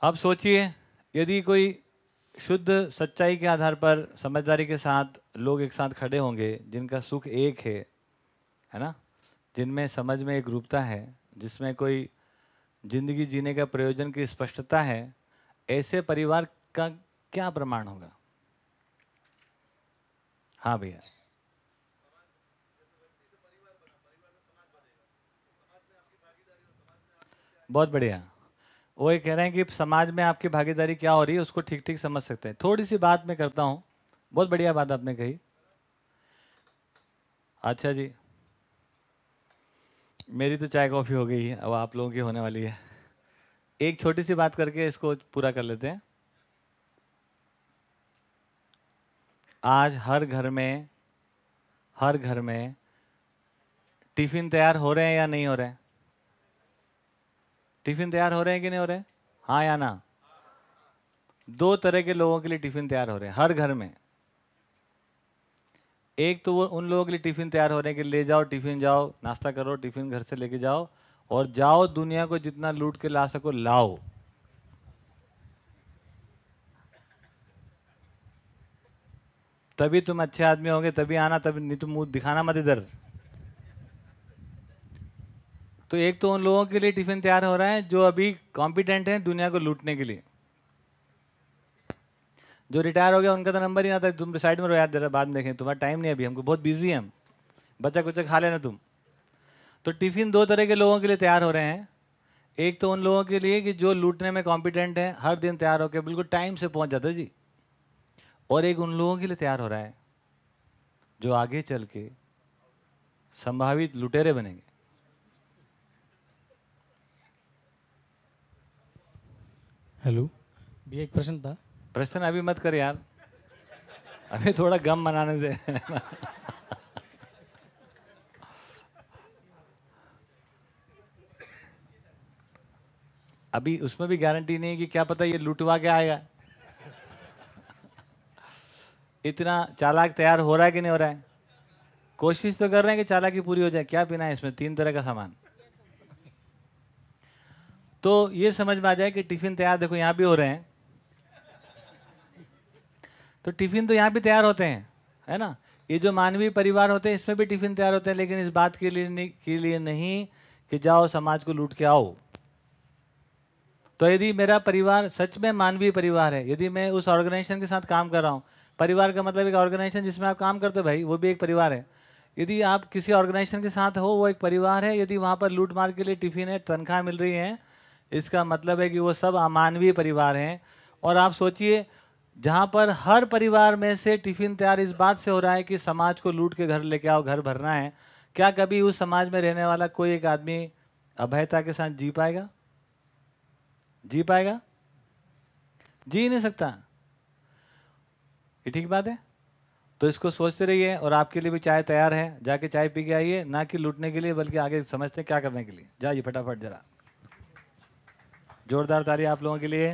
अब सोचिए, यदि कोई शुद्ध सच्चाई के आधार पर, समझदारी के साथ लोग एक साथ खड़े होंगे, जिनका सुख एक है है ना? जिनमें समझ में एक रूपता है, जिसमें कोई ज़िंदगी जीने का प्रयोजन की स्पष्टता है, ऐसे परिवार का क्या प्रमाण होगा? हाँ भैया। बहुत बढ़िया। वो ये कह रहे हैं कि समाज में आपकी भागीदारी क्या हो रही है, उसको ठीक ठीक समझ सकते हैं। थोड़ी सी बात मैं करता हूँ। बहुत बढ़िया बात आपने कही। अच्छा जी। मेरी तो चाय कॉफ़ी हो गई है, अब आप लोगों की होने वाली है। एक छोटी सी बात करके इसको पूरा कर लेते हैं। आज हर घर में, हर घर में टिफ़िन तैयार हो रहे हैं या नहीं हो रहे हैं? टिफ़िन तैयार हो रहे हैं कि नहीं हो रहे हाँ? या ना? दो तरह के लोगों के लिए टिफ़िन तैयार हो रहे हैं हर घर में। एक तो वो उन लोगों के लिए टिफ़िन तैयार हो रहे हैं कि ले जाओ टिफ़िन जाओ नाश्ता करो टिफ़िन घर से लेके जाओ और जाओ दुनिया को जितना लूट के ला सको लाओ। तभी तुम अच्छे आदमी होंगे तभी आना तभी नहीं तो मुँह दिखाना मत इधर। तो एक तो उन लोगों के लिए टिफ़िन तैयार हो रहा है, जो अभी कॉम्पिटेंट हैं दुनिया को लूटने के लिए। जो रिटायर हो गया, उनका तो नंबर ही ना आता तुम साइड में रहो यार, जरा बाद में देखें, तुम्हारा टाइम नहीं अभी, हमको बहुत बिज़ी हैं हम। बच्चा कुछ खा लेना तुम। तो टिफ़िन दो तरह के लोगों के लिए तैयार हो रहे हैं। एक तो उन लोगों के लिए कि जो लूटने में कॉम्पिटेंट है, हर दिन तैयार होकर बिल्कुल टाइम से पहुँच जाता जी। और एक उन लोगों के लिए तैयार हो रहा है, जो आगे चल के संभावित लुटेरे बनेंगे। हेलो भैया एक प्रश्न था। प्रश्न अभी मत कर यार। अभी थोड़ा गम मनाने से। अभी उसमें भी गारंटी नहीं है कि क्या पता ये लुटवा के आएगा। इतना चालाक तैयार हो रहा है कि नहीं हो रहा है? कोशिश तो कर रहे हैं कि चालाकी पूरी हो जाए। क्या पीना है इसमें? तीन तरह का सामान। तो ये समझ में आ जाए कि टिफ़िन तैयार देखो, यहाँ भी हो रहे हैं। तो टिफ़िन तो यहाँ भी तैयार होते हैं, है ना? ये जो मानवीय परिवार होते हैं, इसमें भी टिफ़िन तैयार होते हैं, लेकिन इस बात के लिए नहीं, के लिए नहीं कि जाओ, समाज को लूट के आओ। तो यदि मेरा परिवार सच में मानवीय परिवार है, यदि मैं उस ऑर्गेनाइजेशन के साथ काम कर रहा हूँ, परिवार का मतलब एक ऑर्गेनाइजेशन जिसमें आप काम करते हो भाई, वो भी एक परिवार है। यदि आप किसी ऑर्गेनाइजेशन के साथ हो, वो एक परिवार है, यदि वहाँ पर लूट मार के लिए टिफ़िन है, तनख्वाह मिल रही है इसका मतलब है कि वो सब अमानवीय परिवार हैं। और आप सोचिए, जहाँ पर हर परिवार में से टिफ़िन तैयार इस बात से हो रहा है कि समाज को लूट के घर लेके आओ, घर भरना है। क्या कभी उस समाज में रहने वाला कोई एक आदमी अभयता के साथ जी पाएगा? जी पाएगा? जी नहीं सकता। ये ठीक बात है? तो इसको सोचते रहिए और आपके लिए भी चाय तैयार है। जाके चाय पी के आइए, ना कि लूटने के लिए, बल्कि आगे समझते क्या करने के लिए। जाइए फटाफट जरा। जोरदार तारी आप लोगों के लिए।